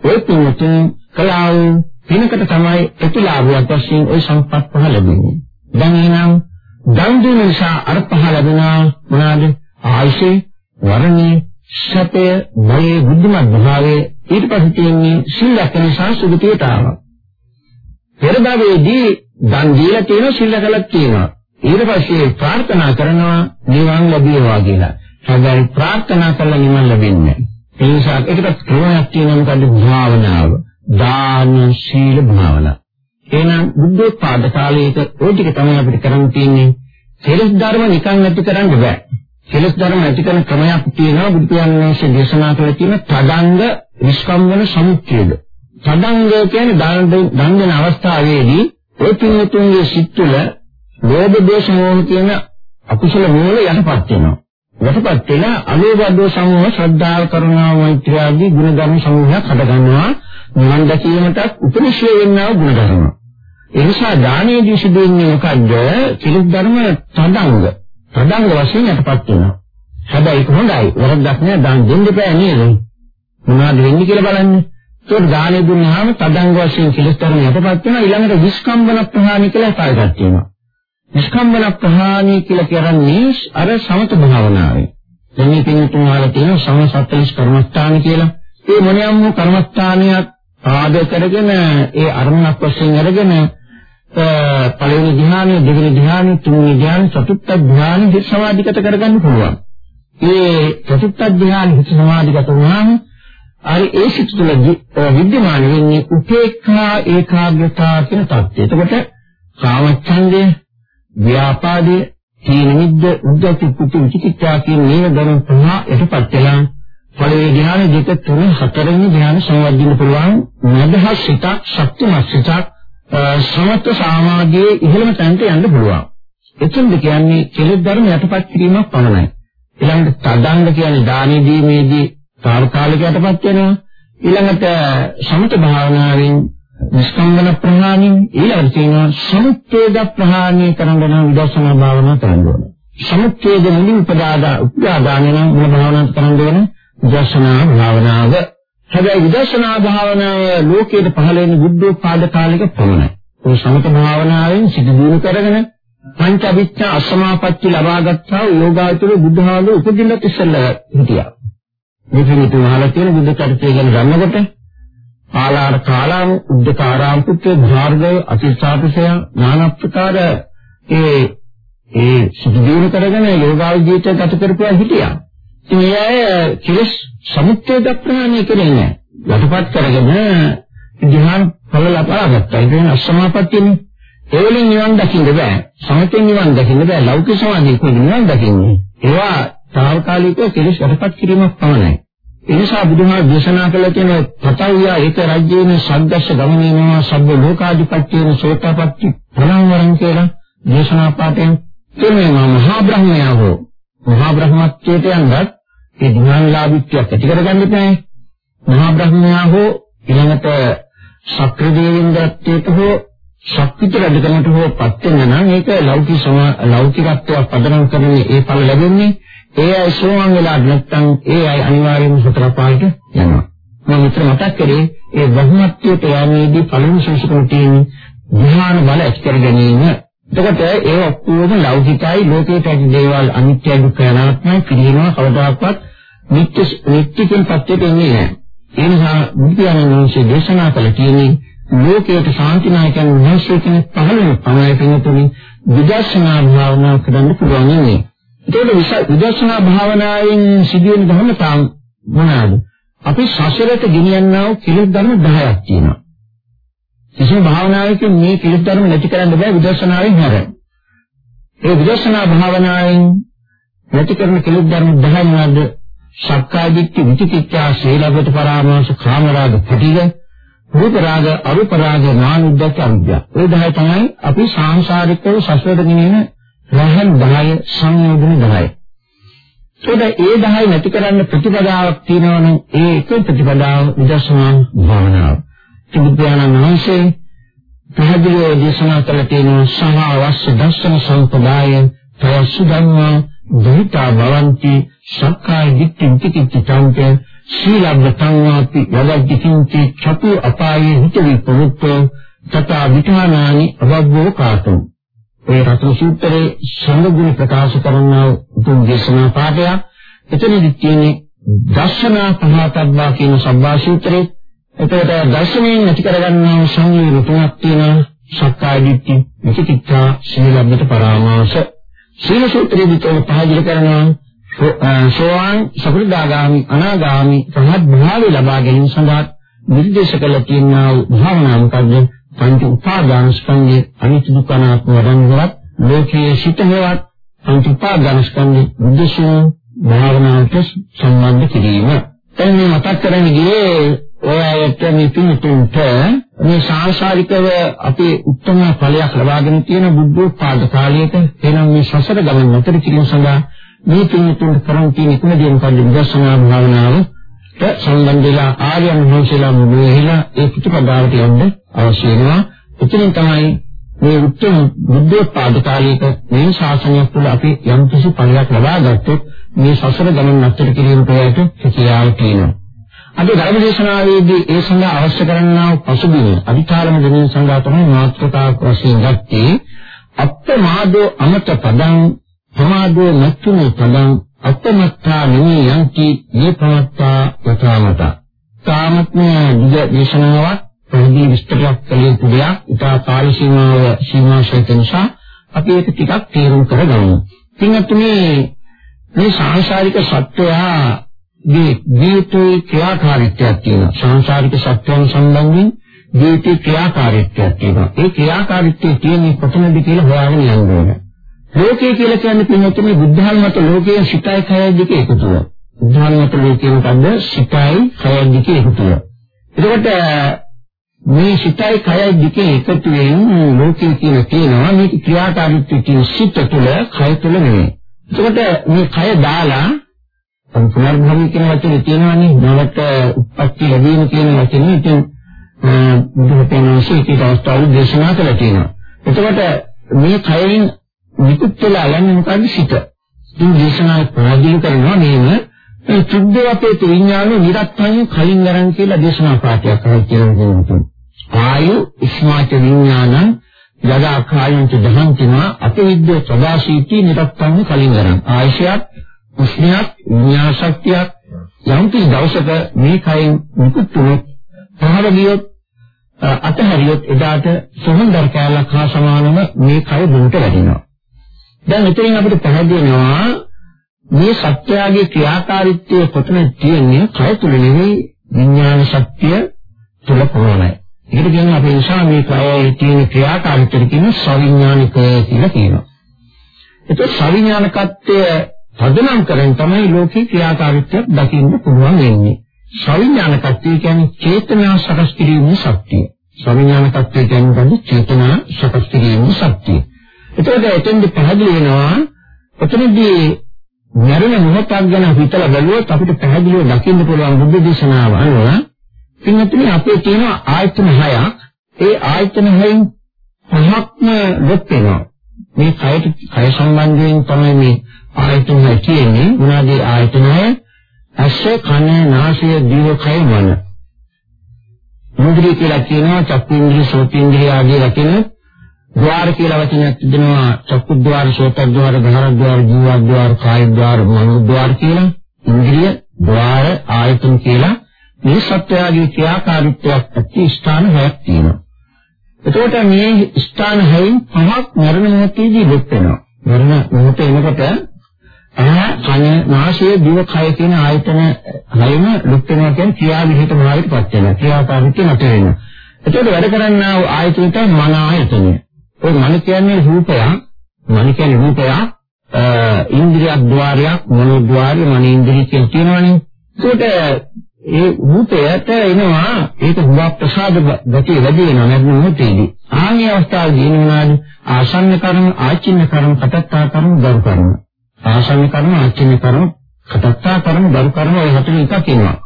ඒ තුනතුන් කලාව පිනකට තමයි ප්‍රතිලාභයක් වශයෙන් ওই සම්පත් පහ ලැබෙන්නේ. දැන් එහෙනම් දන් දුන්න නිසා අර පහ ලැබුණා මොනවාද? ආයුෂේ, වරණේ, සැපය, බලේ, බුද්ධිමත් භාවයේ ඊට පස්සේ තියෙන්නේ සිල්ලක නිසා සුගතියට ආවා. පෙර භවයේදී දන් දීලා තියෙනවා සිල්ල කළක් තියෙනවා. ඊට පස්සේ ප්‍රාර්ථනා කරනවා නිවන් ලැබේවා කියලා. හැබැයි ප්‍රාර්ථනා කළා නිවන් ලැබෙන්නේ නැහැ. ඒ නිසා ඒකට ක්‍රමයක් තියෙනවා මොකද්ද භාවනාව. දාන සීල භාවනා. එහෙනම් බුද්ධෝත්පාද කාලයක ওই ටික තමයි අපිට කරන්න තියෙන්නේ. කෙලස් ධර්ම නිකන් නැති කරන්න බෑ. කෙලස් ධර්ම ඇති කරන ක්‍රමයක් තියෙනවා බුදු පියාණන්සේ දේශනා කළ තියෙන තදංග නිෂ්කම්මන සමුච්ඡේද. තදංග කියන්නේ දන් දෙන අවස්ථාවේදී ඒ පින්තුන්ගේ සිත් තුළ ලෝභ දෝෂ මොහ කියන අකුසල මූල යටපත් වෙනවා. යටපත් වෙන අලෝභ දෝෂ සමූහ ශ්‍රද්ධාව කරුණාව මෛත්‍රිය ආදී ගුණ ධර්ම සමූහයක් හටගන්නවා. නිවන් දැකීමට උපනිශ්‍රේ වෙන්නා ගුණ ධර්ම. ඒ නිසා දානයේදී සිදුවෙන්නේ මොකද්ද? චිරිත් ධර්ම තදංග. තදංග වශයෙන් යටපත් වෙනවා. හැබැයි ඒක හොඳයි. වරද්දක් නෑ දාන දෙන්න බෑ නේද? මොනවද වෙන්නේ කියලා බලන්න. ඒක දානෙ දුන්නාම තදංග වශයෙන් චිරිත් ධර්ම යටපත් වෙනවා. ඊළඟට විස්කම්බන ප්‍රහාණි කියලා කායගත වෙනවා. නිෂ්කම්බන ප්‍රහාණී කියලා කියන්නේ අර සමත භාවනාවේ. දැන් මේ පින්තුන් වල තියෙන සමසත්ත්‍රිස් කර්මස්ථාන කියලා. ඒ මොනියම් වූ කර්මස්ථානයක් ආද කරගෙන ඒ අරමුණක් වශයෙන් අරගෙන පළවෙනි ධ්‍යානෙ, දෙවෙනි ධ්‍යානෙ, තුන්වෙනි ධ්‍යානෙ, චතුර්ථ ධ්‍යානෙ හිත සමාධිගත කරගන්න පුළුවන්. ඒ චතුර්ථ ධ්‍යානෙ හිත සමාධිගත වුණාම අර ඒ සිත් තුළ විද්‍යමාන වෙන්නේ උපේක්ඛා ඒකාග්‍රතාව කියන தත්ත්වය. එතකොට කාමච්ඡන්දය ව්‍යාපාදයේ තීන මිද්ද උද්දච්ච කුච්ච විචිකිච්ඡා කියන මේ ධර්ම පහ යටපත් වෙලා පළවෙනි ධ්‍යාන දෙක තුන හතරවෙනි ධ්‍යාන සංවර්ධින්න පුළුවන් මදහස් සිතක් ශක්තිමත් සිතක් සමත සමාධියේ ඉහළම තැනට යන්න පුළුවන්. එතෙන්ද කියන්නේ කෙලෙස් ධර්ම යටපත් කිරීමක් පමණයි. ඊළඟට තදංග කියන්නේ දානෙ දීමේදී තාවකාලික යටපත් වෙනවා. ඊළඟට සමත භාවනාවෙන් නිස්කම්බන ප්‍රහාණය ඊළඟට තියෙනවා සමුච්ඡේද ප්‍රහාණය කරන්න නම් විදර්ශනා භාවනා කරන්න ඕන. සමුච්ඡේද මුලින් උපදාදා උපදාදාන නම් මොන භාවනාවක් කරන්න ඕන? විදර්ශනා භාවනාව. හැබැයි විදර්ශනා භාවනාව ලෝකයේ පහළ වෙන බුද්ධෝත්පාද කාලයක පමණයි. ඒ සමත භාවනාවෙන් සිට දිනු කරගෙන පංච අවිච්ඡා අසමාපatti ලබා ගත්තා යෝගාචර බුද්ධහාමුදුරු උපදින්නත් ඉස්සෙල්ලා හිටියා. මේකෙන් තුනහලා තියෙන බුද්ධ චරිතය ගැන ගන්නකොට ආලාර කාලාම උද්දකාරාම පුත්‍ර භාර්ගව අතිසාපසය නාන ප්‍රකාර ඒ ඒ සුදු දිනු කරගෙන යෝගාව ජීවිතය ගත කරපුවා හිටියා. ඉතින් ඒ අය කිලස් සමුච්ඡේද ප්‍රහාණය කරන්නේ නැහැ. යටපත් කරගෙන ධ්‍යාන ඵල ලබා ගත්තා. ඒ කියන්නේ අසමාපත්තියනේ. ඒ වලින් නිවන් දකින්න බෑ. සමතෙන් නිවන් දකින්න බෑ. ලෞකික සමාධිය කොහොමද නිවන් දකින්නේ? ඒවා తాවකාලිකව කෙලෙස් යටපත් කිරීමක් පමණයි. ඒ නිසා බුදුහාම දේශනා කළ තියෙන පතවිය ඒක රාජ්‍යේන සද්දස්ස ගමනේනවා සබ්බ ලෝකාධිපත්‍යේන සෝතාපට්ටි ප්‍රණවරං කියලා දේශනා පාඨයෙන් කියන්නේ මහා බ්‍රහ්මයා හෝ මහා බ්‍රහ්මත්වයට යනවත් ඒ ධ්‍යානලාභීත්වයක් ඇති කරගන්න බෑ. මහා බ්‍රහ්මයා හෝ ඊළඟට ශක්‍ර දේවින්දත්වයට හෝ ශක්තිත රජකමට හෝ පත් වෙන නම් ඒක ලෞකික ලෞකිකත්වයක් පදනම් කරගෙන ඒ ඵල ලැබෙන්නේ ඒ අය සෝවාන් වෙලා නැත්නම් ඒ අය අනිවාර්යයෙන්ම සතර පායට යනවා. මම විතර මතක් කරේ ඒ බ්‍රහ්මත්වයට යෑමේදී පළමු ශිෂ්‍යකම තියෙන විහාර බල ඇති කර ගැනීම. එතකොට ඒ ඔක්කොම ලෞකිකයි ලෝකයේ ඇති දේවල් අනිත්‍ය දුක්ඛ අනාත්මයි පිළිගනවා කවදාකවත් නිත්‍ය නිත්‍යකින් පත්‍යයට එන්නේ නැහැ. ඒ නිසා බුදුරජාණන් වහන්සේ දේශනා කළ තියෙන්නේ ලෝකයට ශාන්තිනායකයන් වහන්සේ කෙනෙක් පහළ වෙන පමණයි කෙනෙකුනි විදර්ශනා භාවනා කරන්න පුළුවන් ඉන්නේ. ඒකෝට විදර්ශනා භාවනාවෙන් සිදුවෙන ධර්මතා මොනවාද? අපි සසරට ගෙනියන්නා වූ කිලස් ධර්ම 10ක් තියෙනවා. කිසිම භාවනාවකින් මේ කිලස් ධර්ම නැති කරන්න බෑ විදර්ශනාවෙන් හැර. ඒ විදර්ශනා භාවනාවෙන් නැති කරන කිලස් ධර්ම 10 මොනවාද? සක්කාය දිට්ඨි විචිකිච්ඡා සීලබ්බත පරාමාස කාමරාග පිටිග රූප රාග අරූප රාග මානුද්දච්ච අවිද්‍යාව. ඒ 10 තමයි අපි සාංශාරිකව සසරට ගෙනියන රහන් 10 සංයෝජන 10. ඒද ඒ 10 නැති කරන්න ප්‍රතිපදාවක් තියෙනවනම් ඒ එක ප්‍රතිපදාව විදර්ශනා භාවනාව. තිබුද්ධානන් වහන්සේ පැහැදිලිව දේශනා කළ තියෙන සහවස්ස දර්ශන සම්පදාය තයසු ධම්මා දුහිතා භවಂತಿ සක්කාය දිට්ඨි විචිකිච්ඡාන්ත සීලබ්බතං වාපි යවද්දිකින්ති චතු අපායේ හිතවි පොමුත්තෝ තථා විඨානානි අවබ්බෝ කාතෝ ඒ රතන සූත්‍රයේ සංගුණ ප්‍රකාශ කරනා උතුම් දේශනා පාඩයක්. එතනදි තියෙන්නේ දර්ශනා පහතබ්බා කියන සම්බා සූත්‍රයේ. එතකොට දර්ශනයෙන් ඇති කරගන්නා සංයෝග තුනක් තියෙනවා. සක්කාය දිට්ඨි, විචිකිච්ඡා, සීලබ්බත පරාමාස. සීල සූත්‍රයේ විතර පහදලා කරනවා සෝවාන් සකෘදාගාමි අනාගාමි රහත් භාවය ලබා ගැනීම සඳහා නිර්දේශ කළ තියෙනා භාවනා මොකද්ද? පංච උපාදාන ස්කන්ධයේ අනිත්‍ය දුක්ඛ අනාත්ම වරන්වත් ලෝකයේ සිටහෙවත් පංච උපාදාන ස්කන්ධයේ බුද්ධශෝ භාවනාවට සම්බන්ධ කිරීම. දැන් මේ මතක් කරන්නේ ගියේ ඔය ඇයට මේ පිටුන්ට මේ සාංශාරිකව අපේ උත්තම ඵලයක් ලබාගෙන තියෙන බුද්ධෝත්පාද කාලයක එනම් මේ සසර ගමන නතර කිරීම සඳහා මේ පිටුන්ට කරන් තියෙන එකම දේ මොකද විදර්ශනා භාවනාව සම්බන්ධ වෙලා ආර්යයන් වහන්සේලා මුලෙහිලා ඒ පිටුපදාවට යන්න අවශ්‍ය වෙනවා. එතනින් තමයි මේ උත්තර බුද්ධෝත්පාද කාලයක මේ ශාසනයක් තුළ අපි යම් කිසි පරියක් ලබා ගත්තොත් මේ සසර ගමන නතර කිරීමට හැකියාව තියෙනවා. අද ධර්ම දේශනාවේදී ඒ සඳහා අවශ්‍ය කරන්නා පසුබිම අධිකාරම දෙනින් සඳහා තමයි මාත්‍රකාවක් වශයෙන් ගත්තේ අප්‍රමාදෝ අමත පදං ප්‍රමාදෝ නැතුණු පදං අත්තමත්තා නිමේ යන්ති මේ ප්‍රමත්තා යථාමත. තාමත්ම විද දේශනාවක් පැහැදිලි විස්තරයක් කළ යුතු දෙයක්. ඉතා කාල සීමාව සීමාශීත නිසා අපි ඒක ටිකක් තේරුම් කරගමු. පින්තුනේ මේ සාංශාරික සත්‍යයා දී ජීවිතේ ක්‍රියාකාරීත්වයක් තියෙනවා. සාංශාරික සත්‍යයන් සම්බන්ධයෙන් ජීවිතේ ක්‍රියාකාරීත්වයක් තියෙනවා. ඒ ක්‍රියාකාරීත්වය තියෙන්නේ කොතනද කියලා හොයාගෙන යන්න ඕනේ. ලෝකය කියලා කියන්නේ පින්වත්නි බුද්ධාගමත ලෝකයේ සිතයි කයයි දෙක එකතුව. බුද්ධාගමත ලෝකයේ මොකද්ද? සිතයි කයයි දෙක එකතුව. එතකොට මේ සිතයි කයයි දෙක එකතු වෙන ලෝකයේ කියන තියෙනවා මේක ක්‍රියාකාරීත්වය කියන සිත තුළ කය තුළ නෙමෙයි. එතකොට මේ කය දාලා පුනර්භවය කියන වචනේ තියෙනවානේ නවට උප්පත්ති ලැබීම කියන වචනේ ඉතින් බුදුහතේ ශීකී අවස්ථාවේ දේශනා කළා තියෙනවා. එතකොට මේ කයෙන් නිකුත් වෙලා යන්නේ මොකද්ද සිත. ඉතින් දේශනා ප්‍රාදීන කරනවා මේව ඒ සුද්ධ අපේ විඥාන නිරත්තයන් කලින් ගරන් කියලා දේශනා පාඨයක් කරලා කියනවා. ආයු ඉස්මාච විඥාන යදා කායන්ත දහන්තිනා අපවිද්‍ය සදාශීති නිරත්තං කලින් ගන්න. ආයශයත් උෂ්ණයක් විඤ්ඤාශක්තියක් යම් කිසි දවසක මේ කයින් මුකුත් වුණොත් පහළ ගියොත් අතහැරියොත් එදාට සොහොන්දර කැලක් හා සමානව මේ කය දුන්ට වැටෙනවා. දැන් මෙතනින් අපිට පැහැදිලි වෙනවා මේ සත්‍යයේ ක්‍රියාකාරීත්වය කොතන තියෙන්නේ කය තුල නෙවෙයි විඥාන ශක්තිය තුල පමණයි. ඒකට කියන්නේ අපේ නිසා මේ කයේ තියෙන ක්‍රියාකාරීත්වය කියන සවිඥානික කියලා කියනවා. ඒක සවිඥානිකත්වය පදනම් කරගෙන තමයි ලෝකේ ක්‍රියාකාරීත්වය දකින්න පුළුවන් වෙන්නේ. සවිඥානිකත්වය කියන්නේ චේතනා සකස් කිරීමේ ශක්තිය. සවිඥානිකත්වය කියන්නේ චේතනා සකස් කිරීමේ ශක්තිය. එතකොට එතෙන්දි පැහැදිලි වෙනවා එතනදී මරණ මොහොතක් ගැන හිතලා බැලුවොත් අපිට පැහැදිලිව දකින්න පුළුවන් බුද්ධ දේශනාව අනුව පින්තුනේ අපේ තියෙන ආයතන හයක්. ඒ ආයතන හයෙන් පහක්ම ලොක් වෙනවා. මේ කයට කය සම්බන්ධයෙන් තමයි මේ ආයතන හය කියන්නේ මොනවාද ආයතන හය? ඇස කන නාසය දිව කය මන. මුද්‍රී කියලා කියනවා චක්කේන්ද්‍රිය සෝතේන්ද්‍රිය ආදී වචන ద్వාර කියලා වචනයක් තිබෙනවා චක්කු ద్వාර, ශෝත ద్వාර, ගහර ద్వාර, ජීව ద్వාර, කාය ద్వාර, මනෝ ద్వාර කියලා ඉන්ද්‍රිය ద్వාර ආයතන කියලා මේ සත්‍යයේ ක්‍රියාකාරීත්වයක් ඇති ස්ථාන හයක් තියෙනවා. එතකොට මේ ස්ථාන හයින් පහක් මරණ මොහොතේදී දුක් වෙනවා. මරණ මොහොත එනකොට ඇහ, කන, නාසය, දිව, කය කියන ආයතන හයම දුක් වෙනවා කියන්නේ ක්‍රියා විහිිත භාවයටපත් වෙනවා. ක්‍රියාකාරීත්වය නැති වෙනවා. එතකොට වැඩ කරන්නා වූ ආයතන තමයි මන ආයතනය. ඒ මන කියන්නේ රූපයක්. මන කියන්නේ රූපයක්. ඉන්ද්‍රිය ద్వාරයක් මනෝද්වාරය මන ඉන්ද්‍රිය කියලා කියනවනේ. ඒකට ඒ රූපයට එනවා ඒක හුඟක් ප්‍රසාද ගතිය වැඩි වෙනවා නැත්නම් මොහොතේදී. ආන්නේ අවස්ථාවේදී එනවාද ආසන්න කර්ම, ආචින්න කර්ම, කටත්තා කර්ම, දරු කර්ම. ආසන්න කර්ම, ආචින්න කර්ම, කටත්තා කර්ම, දරු කර්ම ඔය හතරෙන් එකක් එනවා.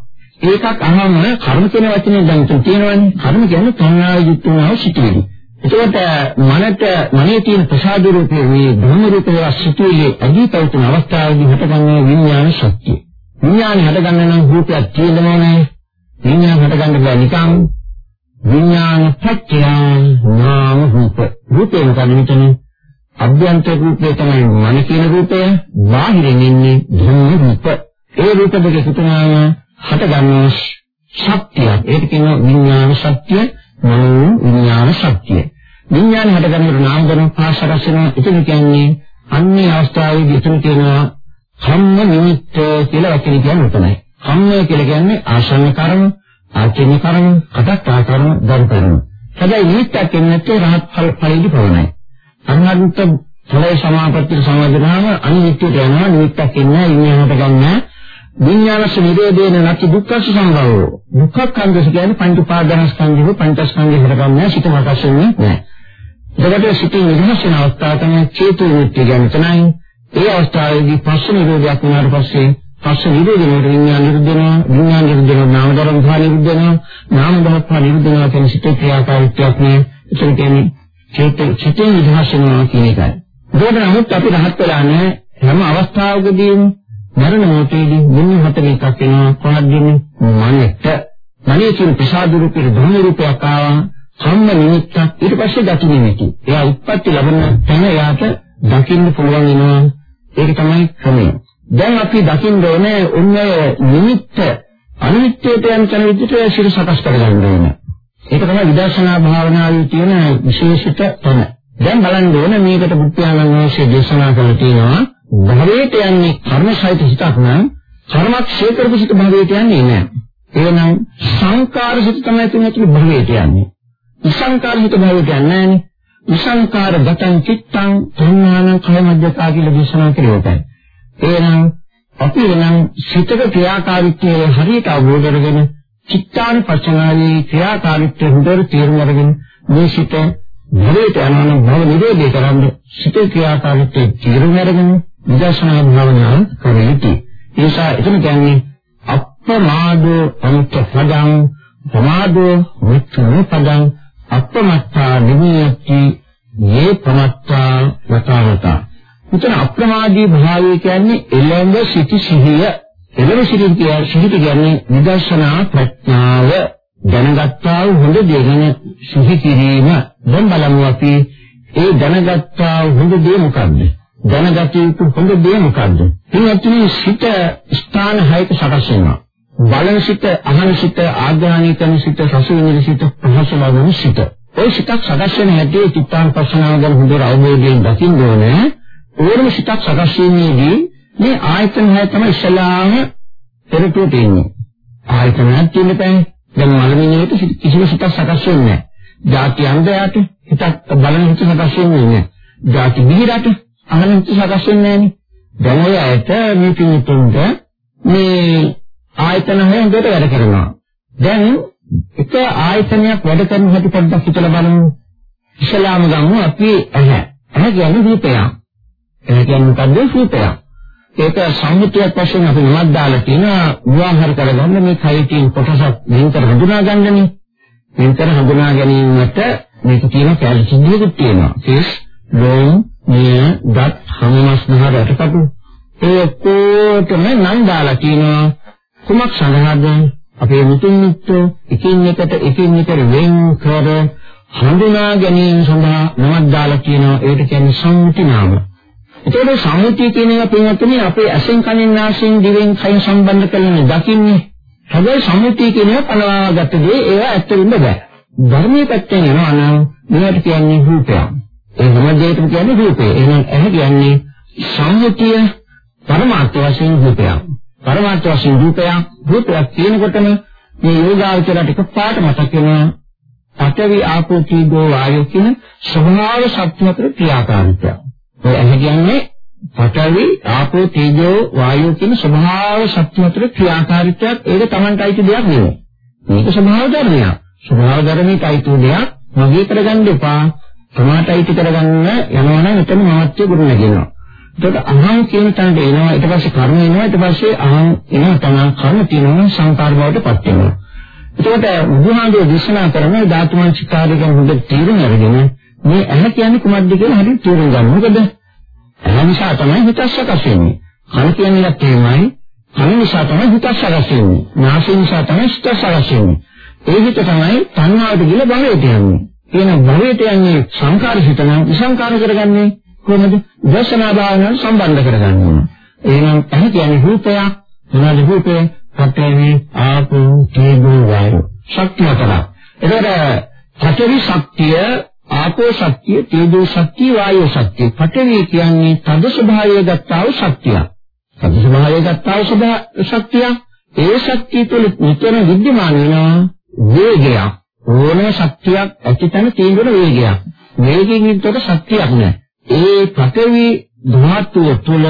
ඒකක් අහම කර්ම කියන වචනේ දැන් තියෙනවනේ. කර්ම කියන්නේ තණ්හාව යුක්ත වුණා සිටිවිලි. එතකොට මනට මනේ තියෙන ප්‍රසාද රූපයේ මේ ධර්ම රූපයේ සිටිවිලි අධිපෞතුන අවස්ථාවේදී හටගන්නේ විඥාන ශක්තිය. විඥානේ හටගන්න නම් රූපයක් තියෙන්නේ නැහැ. විඥාන හටගන්න බෑ නිකන් විඥාන පත්‍ය නාම රූප. රූපේ මොකද මෙතන? අභ්‍යන්තර රූපේ තමයි මන කියන රූපය. බාහිරින් ඉන්නේ ධම්ම රූප. ඒ රූප දෙක සුතනාම හටගන්න ශක්තිය. ඒක කියනවා විඥාන ශක්තිය, මනෝ විඥාන ශක්තිය. විඥාන හටගන්නට නාම ධර්ම පාසරස් වෙනවා. ඒක කියන්නේ අන්නේ අවස්ථාවේදී එතන කියනවා කම්ම නිමිත්ත කියලා වචන කියන්නේ උතනයි. කම්ම කියලා කියන්නේ ආශන්න කර්ම, ආචරණ කර්ම, කටත්තා කර්ම, දරු කර්ම. හැබැයි නිමිත්තක් කියන්නේ රහත් ඵල ඵලෙදි පවණයි. අන්නන්ත ඵලයේ සමාපත්තිය සමාදනාම අනිත්‍යයට යනවා නිමිත්තක් ඉන්නේ ඉන්නහට ගන්න. විඥානස නිරෝධේන නැති දුක්ඛ සංභවෝ. දුක්ඛ කන්දස කියන්නේ පංච උපාදානස්කන්ධව පංචස්කන්ධය හටගන්නේ සිත මතස් වෙන්නේ නැහැ. ඒකට සිතින් නිදහස් වෙන අවස්ථාව තමයි චේතු විමුක්තිය කියන්නේ තමයි. ඒ අවස්ථාවේදී පස්ස නිරෝධයක් වුණාට පස්සේ පස්ස නිරෝධයට විඥාන නිරුද්ධ වෙනවා විඥාන නිරුද්ධ වෙනවා නාම ධර්ම පහ නිරුද්ධ වෙනවා නාම ධර්ම පහ නිරුද්ධ වෙනවා කියන සිත ක්‍රියාකාරීත්වයක් නේ ඒකට කියන්නේ චේත චිතේ නිදහස් වෙනවා කියන එකයි. ඒකට නමුත් අපි රහත් වෙලා නැහැ හැම අවස්ථාවකදීම මරණ මොහොතේදී මෙන්න හතර එකක් වෙනවා කොහොමද දෙන්නේ මනෙට මනේ කියන ප්‍රසාද රූපේ ධර්ම රූපයක් ආවා සම්ම නිමිත්තක් ඊට පස්සේ ගති නිමිති. එයා උත්පත්ති ලැබෙන තැන එයාට දකින්න පුළුවන් වෙනවා ඒක තමයි ක්‍රමය. දැන් අපි දකින්න ඕනේ උන්නේ නිමිත්ත අනිත්‍යයට යන තැන විදිහට සිර සකස් කරගන්න ඕනේ. ඒක තමයි විදර්ශනා භාවනාවේ තියෙන විශේෂිත තැන. දැන් බලන්න ඕනේ මේකට බුද්ධයාණන් වහන්සේ දේශනා කළ තියෙනවා භවයට යන්නේ කර්මසහිත හිතක් නම් කර්මක්ෂය කරපු සිත භවයට යන්නේ නැහැ. එහෙනම් සංකාර සිත තමයි තුනතුළු භවයට යන්නේ. විසංකාර හිත භවයට යන්නේ නැහැ. විසංකාර ගතං චිත්තං තුන්නාන කය මධ්‍යතා කියලා දේශනා කළේටයි. එහෙනම් අපි නම් සිතක ක්‍රියාකාරීත්වය හරියට අවබෝධ කරගෙන චිත්තාන පචනාවේ ක්‍රියාකාරීත්වය හොඳට තේරුම් අරගෙන මේ සිත භවයට යනවන භව නිරෝධය කරන්න සිත ක්‍රියාකාරීත්වය තේරුම් අරගෙන විදර්ශනා භාවනාව කරෙති. ඒ නිසා එතන කියන්නේ අප්‍රමාදෝ අන්ත පදං ප්‍රමාදෝ මුත්‍ර පදං අප්‍රමත්තා නිමියති මේ ප්‍රමත්තා වතාවතා. උතන අප්‍රමාදී භාවය කියන්නේ එළඹ සිටි සිහිය. එළඹ සිටි කියන්නේ සිහිත කියන්නේ විදර්ශනා ප්‍රඥාව දැනගත්තා වූ හොඳ දේ ගැන සිහි කිරීම. දැන් බලමු අපි ඒ දැනගත්තා හොඳ දේ මොකද්ද? දැනගත යුතු හොඳ දේ මොකද්ද? එන්නතුනේ සිත ස්ථාන හයක සකස් වෙනවා. බලන සිත, අහන සිත, ආඥානික කරන සිත, රසවිඳින සිත, පහසලවන සිත. ඒ සිතක් සකස් වෙන හැටි චිත්තාන පස්සනාව ගැන හොඳට අවබෝධයෙන් දකින්න ඕනේ. ඕනම සිතක් සකස් වීමේදී මේ ආයතන හය තමයි ඉස්සලාම පෙරටුව තියෙන්නේ. ආයතනයක් තියෙන තැන දැන් මලමිණියට කිසිම සිතක් සකස් වෙන්නේ නැහැ. ಜಾති අන්දයට හිතක් බලන හිත සකස් වෙන්නේ නැහැ. ಜಾති මිහිරට අහන හිත සකස් වෙන්නේ නැහැ. දැන් ඔය ඇයට මේ පිටුතුන්ට මේ ආයතන හය හොඳට වැඩ කරනවා. දැන් එක ආයතනයක් වැඩ කරන හැටි පොඩ්ඩක් හිතලා බලමු. ඉස්ලාම ගමු අපි ඇහැ. ඇහැ කියන්නේ රූපයක්. ඇහැ කියන්නේ මොකද්ද රූපයක්. ඒක සම්මුතියක් වශයෙන් අපි නමක් දාලා තියෙනවා විවාහර කරගන්න මේ කයි තියෙන කොටසක් වෙනතර හඳුනා ගන්නනේ. වෙනතර හඳුනා ගැනීමට මේක තියෙන කැලසිඩියකුත් තියෙනවා. ඒස් ලෝම් නිය දත් හමස් නහරටකටු ඒ ඔක්කොටම නම් දාලා තියෙනවා කුමක් සඳහාද අපේ මුතුන් මිත්තෝ එකින් එකට එකින් එකට වෙන් කර හඳුනා ගැනීම සඳහා නමක් දාලා තියෙනවා ඒකට කියන්නේ සම්මුති නාම. ඒකේ සම්මුතිය කියන එක පින්වත්නි අපේ ඇසෙන් කනෙන් නාසයෙන් දිවෙන් කයින් සම්බන්ධ කරගෙන දකින්නේ. හැබැයි සම්මුතිය කියන එක පනවාගත්ත දේ ඒවා ඇත්තෙන්න බෑ. ධර්මයේ පැත්තෙන් යනවා නම් මේකට කියන්නේ රූපයක්. ඒ හැම දෙයකම කියන්නේ රූපය. එහෙනම් ඇහැ කියන්නේ සම්මුතිය පරමාර්ථ වශයෙන් රූපයක්. පරමාර්ථ වශයෙන් රූපයක් රූපයක් කියනකොටම මේ යෝගාවචරයට එකපාරට මතක් වෙනවා පඨවි ආපෝ තීජෝ වායෝ කියන ස්වභාව සත්‍ය අතර ක්‍රියාකාරීත්වය. ඔය ඇහැ කියන්නේ පඨවි ආපෝ තීජෝ වායෝ කියන ස්වභාව සත්‍ය අතර ක්‍රියාකාරීත්වයක් ඒක Tamanට අයිති දෙයක් නෙවෙයි. මේක ස්වභාව ධර්මයක්. ස්වභාව ධර්මයක අයිති දෙයක් මගේ කරගන්න එපා. සමාත අයිති කරගන්න යනවා නම් එතන මහත්ය ගුණ නැගෙනවා. එතකොට අහං කියන තැනට එනවා ඊට පස්සේ කර්ම එනවා ඊට පස්සේ අහං එනවා තමයි කර්ම තියෙනවා සංකාර බවට පත් වෙනවා. එතකොට බුදුහාමුදුරුවෝ දේශනා කරන ධාතුමංචකාරය ගැන හොඳ තීරණ අරගෙන මේ ඇහැ කියන්නේ කුමක්ද කියලා හරියට තීරණ ගන්න. මොකද ඇහැ නිසා තමයි හිත සකස් වෙන්නේ. කන කියන්නේ තේමයි කන නිසා තමයි හිත සකස් වෙන්නේ. නාසය නිසා තමයි හිත සකස් වෙන්නේ. ඒ හිත තමයි තණ්හාවට ගිල භවයට යන්නේ. කියන භවයට යන්නේ සංකාර හිත නම් විසංකාර කරගන්නේ කොහොමද? දර්ශනා භාවනාව සම්බන්ධ කරගන්න ඕන. එහෙනම් ඇහැ කියන්නේ රූපයක්. මොනවාද රූපය? පඨවි, ආපෝ, තේජෝ, වායෝ. ශක්තිය හතරක්. එතකොට පඨවි ශක්තිය, ආපෝ ශක්තිය, තේජෝ ශක්තිය, වායෝ ශක්තිය. පඨවි කියන්නේ තද ස්වභාවය ගත්තා වූ ශක්තිය. තද ස්වභාවය ගත්තා වූ ශක්තිය. ඒ ශක්තිය තුළ නිතර විද්‍යමාන වෙනවා වේගයක්. ඕනෑ ශක්තියක් ඇතිතන තියෙන වේගයක්. වේගයෙන් යුක්ත ශක්තියක් නෑ. ඒ පඨවි ධාතුව තුළ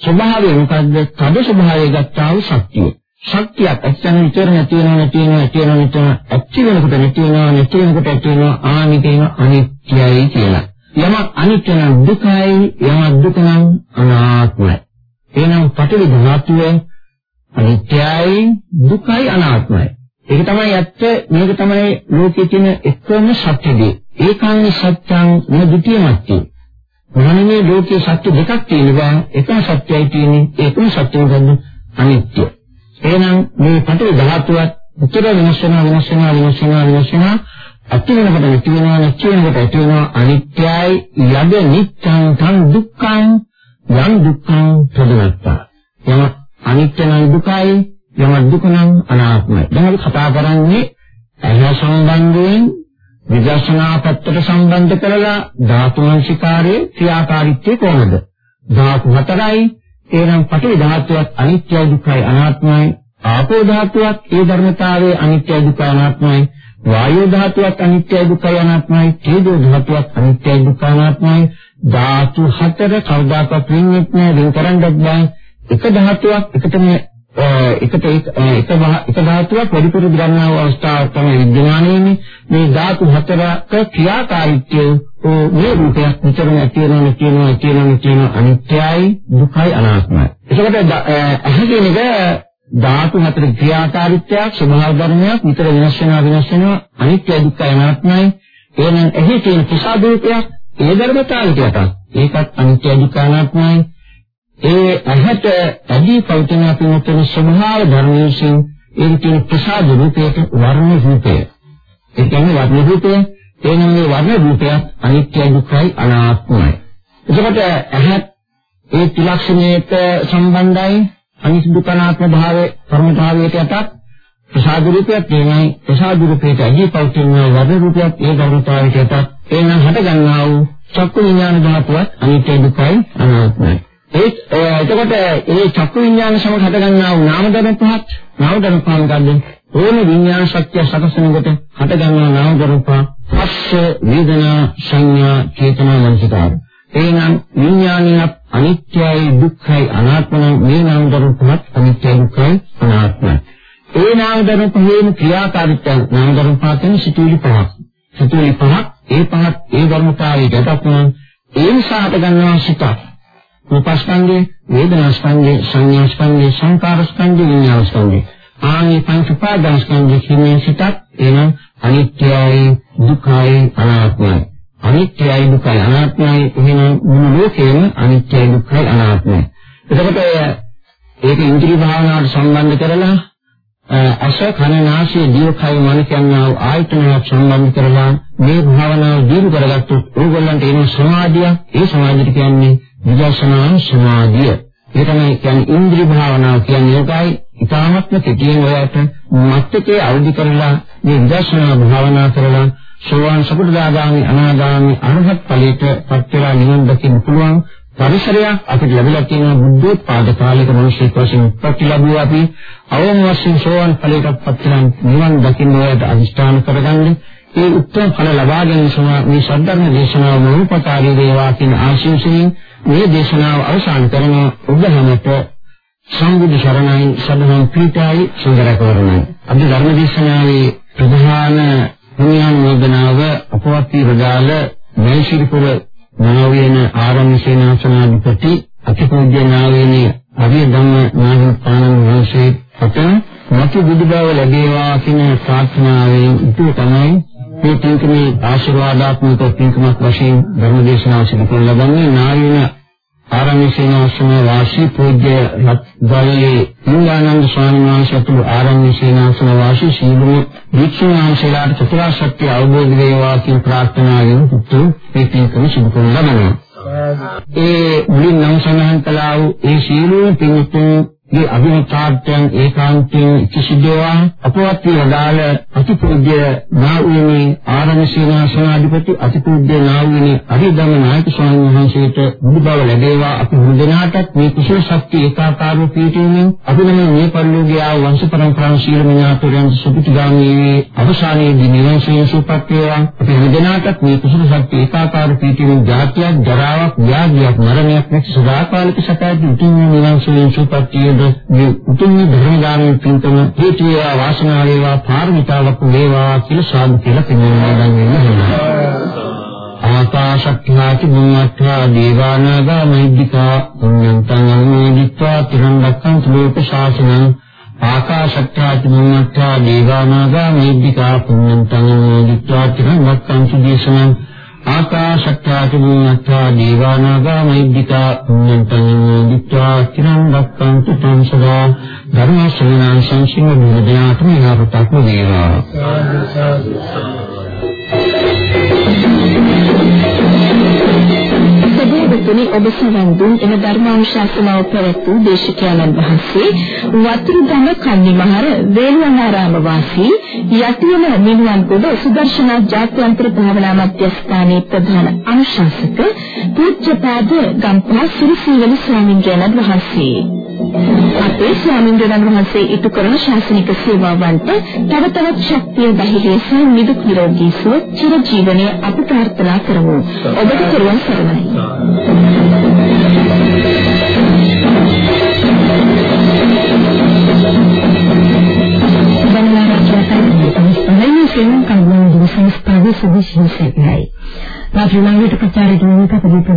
ස්වභාවය මොකද්ද? කඩ ස්වභාවය ගත්තා වූ ශක්තිය. ශක්තියක් ඇත්තම විතර නැති වෙනවා නැති වෙනවා නැති වෙනවා නැති වෙනවා ඇති වෙනකොට නැති වෙනවා නැති වෙනකොට ඇති වෙනවා ආනිකේන අනිත්‍යයි කියලා. යමක් අනිත්‍ය නම් දුකයි යමක් දුක නම් අනාත්මයි. එහෙනම් පඨවි ධාතුව අනිත්‍යයි දුකයි අනාත්මයි. ඒක තමයි ඇත්ත මේක තමයි ලෝකයේ තියෙන එකම සත්‍යදී. ඒකාන්ත සත්‍යං න ဒ ුතියමත්ති. මොනනේ ලෝකයේ සත්‍ය දෙකක් තියෙනවා එකම සත්‍යයි තියෙන්නේ ඒකම සත්‍යය ගන්න අනිත්‍ය. එහෙනම් මේ පටවි ධාතුවත් උත්තර වෙනස් වෙනවා වෙනස් වෙනවා වෙනස් වෙනවා වෙනස් වෙනවා ඇති වෙනකොට නැති වෙනවා නැති වෙනකොට ඇති වෙනවා අනිත්‍යයි යද නිත්‍යං තං දුක්ඛං යම් දුක්ඛං ප්‍රදවත්තා. යම අනිත්‍ය නම් දුකයි යම දුක නම් අනාත්මයි. දැන් අපි කතා කරන්නේ ඇහැ සම්බන්ධයෙන් විදර්ශනා පැත්තට සම්බන්ධ කරලා ධාතු මනසිකාරයේ ක්‍රියාකාරීත්වය කොහොමද? ධාතු හතරයි එනම් පඨවි ධාතුවත් අනිත්‍යයි දුක්ඛයි අනාත්මයි. ආපෝ ධාතුවත් ඒ ධර්මතාවයේ අනිත්‍යයි දුක්ඛයි අනාත්මයි. වායෝ ධාතුවත් අනිත්‍යයි දුක්ඛයි අනාත්මයි. තේජෝ ධාතුවත් අනිත්‍යයි දුක්ඛයි අනාත්මයි. ධාතු හතර කවදාකවත් වෙන්නේ නැහැ වෙන කරන්නත් බෑ. එක ධාතුවක් එකටම එකට එක එක ධාතුවක් වැඩිපුර ගන්නා වූ අවස්ථාවක් තමයි විද්‍යමානයේනේ මේ ධාතු හතරක ක්‍රියාකාරීත්වය මේ රූපයක් විතරම ඇතිවෙනවා කියනවා කියනවා කියන අනිත්‍යයි දුකයි අනාත්මයි. ඒකට අහගෙන එක ධාතු හතර ක්‍රියාකාරීත්වයක් ස්වභාව ධර්මයක් විතර වෙනස් වෙනවා වෙනස් වෙනවා අනිත්‍ය දුක්ඛ අනාත්මයි. එහෙනම් එහි තියෙන ප්‍රසාද රූපයක් ඒ ධර්මතාවයකට ඒකත් අනිත්‍ය දුක්ඛ අනාත්මයි. ඒ ඇහැට ඇදී පවතින අපේ ස්වභාව ධර්මයෙන් ඒ කියන ප්‍රසාද රූපයට වර්ණ රූපය. ඒ කියන්නේ වර්ණ රූපය එනම් මේ වර්ණ රූපය අනිත්‍යයි දුක්ඛයි අනාත්මයි. එතකොට ඇහත් ඒ ත්‍රිලක්ෂණයට සම්බන්ධයි අනිත්‍ය දුක්ඛ අනාත්ම භාවයේ කර්මභාවයට යටත් ප්‍රසාද රූපයත් එනයි ප්‍රසාද රූපයට අදී පෞතින වර්ණ රූපයත් ඒ ධර්මතාවයට යටත් එනම් හට ගන්නා වූ චක්කු විඥාන ධාතුවත් අනිත්‍ය දුක්ඛයි අනාත්මයි. ඒ එතකොට ඒ චක්කු විඥාන සමග හට ගන්නා වූ නාම ධර්ම පහත් නාම ධර්ම පහ මොකද්ද? ඕන විඥාන ශක්තිය සකසනකොට හට ගන්නා නාම ධර්ම පහ පස්ස වේදනා සංඥා චේතනා මනසිකාර. එහෙනම් විඥානියක් අනිත්‍යයි දුක්ඛයි අනාත්මයි මේ නාම ධර්ම පහත් අනිත්‍යයි දුක්ඛයි අනාත්මයි. ඒ නාම ධර්ම පහේම ක්‍රියාකාරීත්වය නාම ධර්ම පහ කියන්නේ සිතුවිලි පහක්. සිතුවිලි පහක් ඒ පහත් ඒ ධර්මතාවයේ ගැටක් නම් ඒ නිසා හට ගන්නවා සිතක්. රූපස්කන්ධේ, වේදනාස්කන්ධේ, සංඥාස්කන්ධේ, සංකාරස්කන්ධේ, විඤ්ඤාණස්කන්ධේ. ආනි පංච උපාදානස්කන්ධේ කියන්නේ සිතක් එනම් අනිත්‍යයි, දුක්ඛයි, අනාත්මයි. අනිත්‍යයි, දුක්ඛයි, අනාත්මයි එහෙනම් මුළු ලෝකෙම අනිත්‍යයි, දුක්ඛයි, අනාත්මයි. එතකොට ඒක ඉන්ද්‍රිය භාවනාවට සම්බන්ධ කරලා අස කන නාසය දිවකය මන කියනා ආයතනයක් සම්බන්ධ කරලා මේ භාවනාව දිනු කරගත්තොත් ඕගොල්ලන්ට එන සමාධිය ඒ සමාධිය කියන්නේ විදර්ශනා සමාධිය. ඒ තමයි කියන්නේ ඉන්ද්‍රිය භාවනාව කියන්නේ ඒකයි ඉතාමත්ම කෙටියෙන් ඔයාලට මත්තකේ අවදි කරලා මේ විදර්ශනා භාවනා කරලා සෝවාන් සකෘදාගාමි අනාගාමි අරහත් ඵලයට පත් වෙලා නිවන් දකින්න පුළුවන් පරිසරයක් අපිට ලැබිලා තියෙන බුද්ධෝත්පාද කාලයක මිනිස්සෙක් වශයෙන් උත්පත්ති ලැබුවා අපි. අවම වශයෙන් සෝවාන් ඵලයකට පත් වෙන නිවන් දකින්න ඔයාලට අදිෂ්ඨාන කරගන්න. ඒ උත්තර ඵල ලබා ගැනීම මේ ශබ්දර්ම දේශනාව මොහොතකාරී වේවා කියන ආශිර්වාදයෙන් මේ දේශනාව අවසන් කරන ඔබ සම්බුදු සරණයි සදහම් පීඨයි සුන්දරකවරණයි අද ධර්ම දේශනාවේ ප්‍රධාන පුණ්‍යානුමෝදනාව අපවත් වදාළ මෛත්‍රීපුර නාවේන ආරණ්‍ය සේනාසනාධිපති අතිපූජ්‍ය නාවේනි අරිය ධම්ම නාහිපාණන් වහන්සේ අපට මතු බුදුබව ලැබේවා කියන ප්‍රාර්ථනාවෙන් ඉතුරු තමයි මේ පින්කමේ ආශිර්වාදාත්මක පින්කමක් වශයෙන් ධර්ම දේශනාව සිදු කරන ලබන්නේ නාවේන ආරණ්‍ය සේනාසන වාසී පූජ්‍ය රත්ගල්ලේ ඉන්දානන්ද ස්වාමීන් වහන්සේ අතුළු ආරණ්‍ය සේනාසන වාසී සීලමු වික්ෂුණාංශලාට චතුරාර්ය සත්‍ය අවබෝධ වේවා කියන ප්‍රාර්ථනාවෙන් පුතු මේ පින්කම සිදු කරන ලබනවා. ඒ මුලින් නම් සඳහන් කළා වූ ඒ සීලෝ පින්තුන් මේ අභිනතාර්ථයන් ඒකාන්තයෙන් කිසිදේවා අපවත් වේදාල අතිපූජ්‍ය නාවුනි ආරණ සේනාසනාධිපති අතිපූජ්‍ය නාවුනි අරිදම නායක ස්වාමීන් වහන්සේට බුදුබව ලැබේවා. අපි මුදනාටත් මේ කුසල ශක්තිය ඒකාකාරව පිටීමෙන් අපි නම් මේ පරිලෝකීය ආ වංශ පරම්පරාව ශීල මිනාතුරයන් සුපිතිගාමී අවසානයේදී නිවන් සුවපත් වේවා. අපි මුදනාටත් මේ කුසල ශක්තිය ඒකාකාරව පිටීමෙන් ජාතියක් ජරාවක් ව්‍යාධියක් මරණයක් නැති සදාකාලික සත්‍යදී උතුම් නිවන් සුවපත් මොකද මේ උතුම් ධර්ම දානයේ පින්කම හේතු වේවා වාසනාව වේවා පාරමිතාවක් වේවා කියලා සාදු කියලා පින්වන්නා නම් වෙනවා. ආකාශක්ඛාති බුම්මත්තා දේවානාගා මහිද්దికා පුඤ්ඤන්තං අනුමෝදිත්වා තිරන් රැක්කන්තු ලෝක ශාසනං ආකාශක්ඛාති බුම්මත්තා දේවානාගා මහිද්దికා පුඤ්ඤන්තං අනුමෝදිත්වා තිරන් රැක්කන්තු දේශනං ආකාශත්තාති මුඤ්ඤත්තා දීවානාගා මහිද්దికා පුඤ්ඤන්තං දිත්වා කිරං රක්ඛන්තු තං සදා ධර්ම ශ්‍රවණං සංසිංහ බුද්ධයාත්ම යාපතක් වේවා සදේවතුනි ඔබ සවන් දුන් එම ධර්මානුශාසනාව පැවැත්වූ දේශකයන්න් වහන්සේ වතුරුගම කන්නිමහර වේළුවනාරාම වාසී යටියම මිනුවන්ගොඩ සුදර්ශන ජාත්‍යන්තර භාවනා මධ්‍යස්ථානයේ ප්‍රධාන අනුශාසක පූජ්‍යපාද ගම්පහ සිරිසීවලි ස්වාමීන් වහන්සේ අපේ ස්වාමීන් වහන්සේ ඉටු කරන ශාසනික සේවාවන්ට තව තවත් ශක්තිය ධෛර්යය සහ නිදුක් නිරෝගී සුව චිර ජීවනයේ අපි ප්‍රාර්ථනා කරමු. ඔබට පෙරවන් සරණයි. ශ්‍රී ලංකාවේ සංස්ථාවේ සදස්ය සෙක්‍රයි. රාජ්‍ය නායක ප්‍රචාරක වූ කපදිත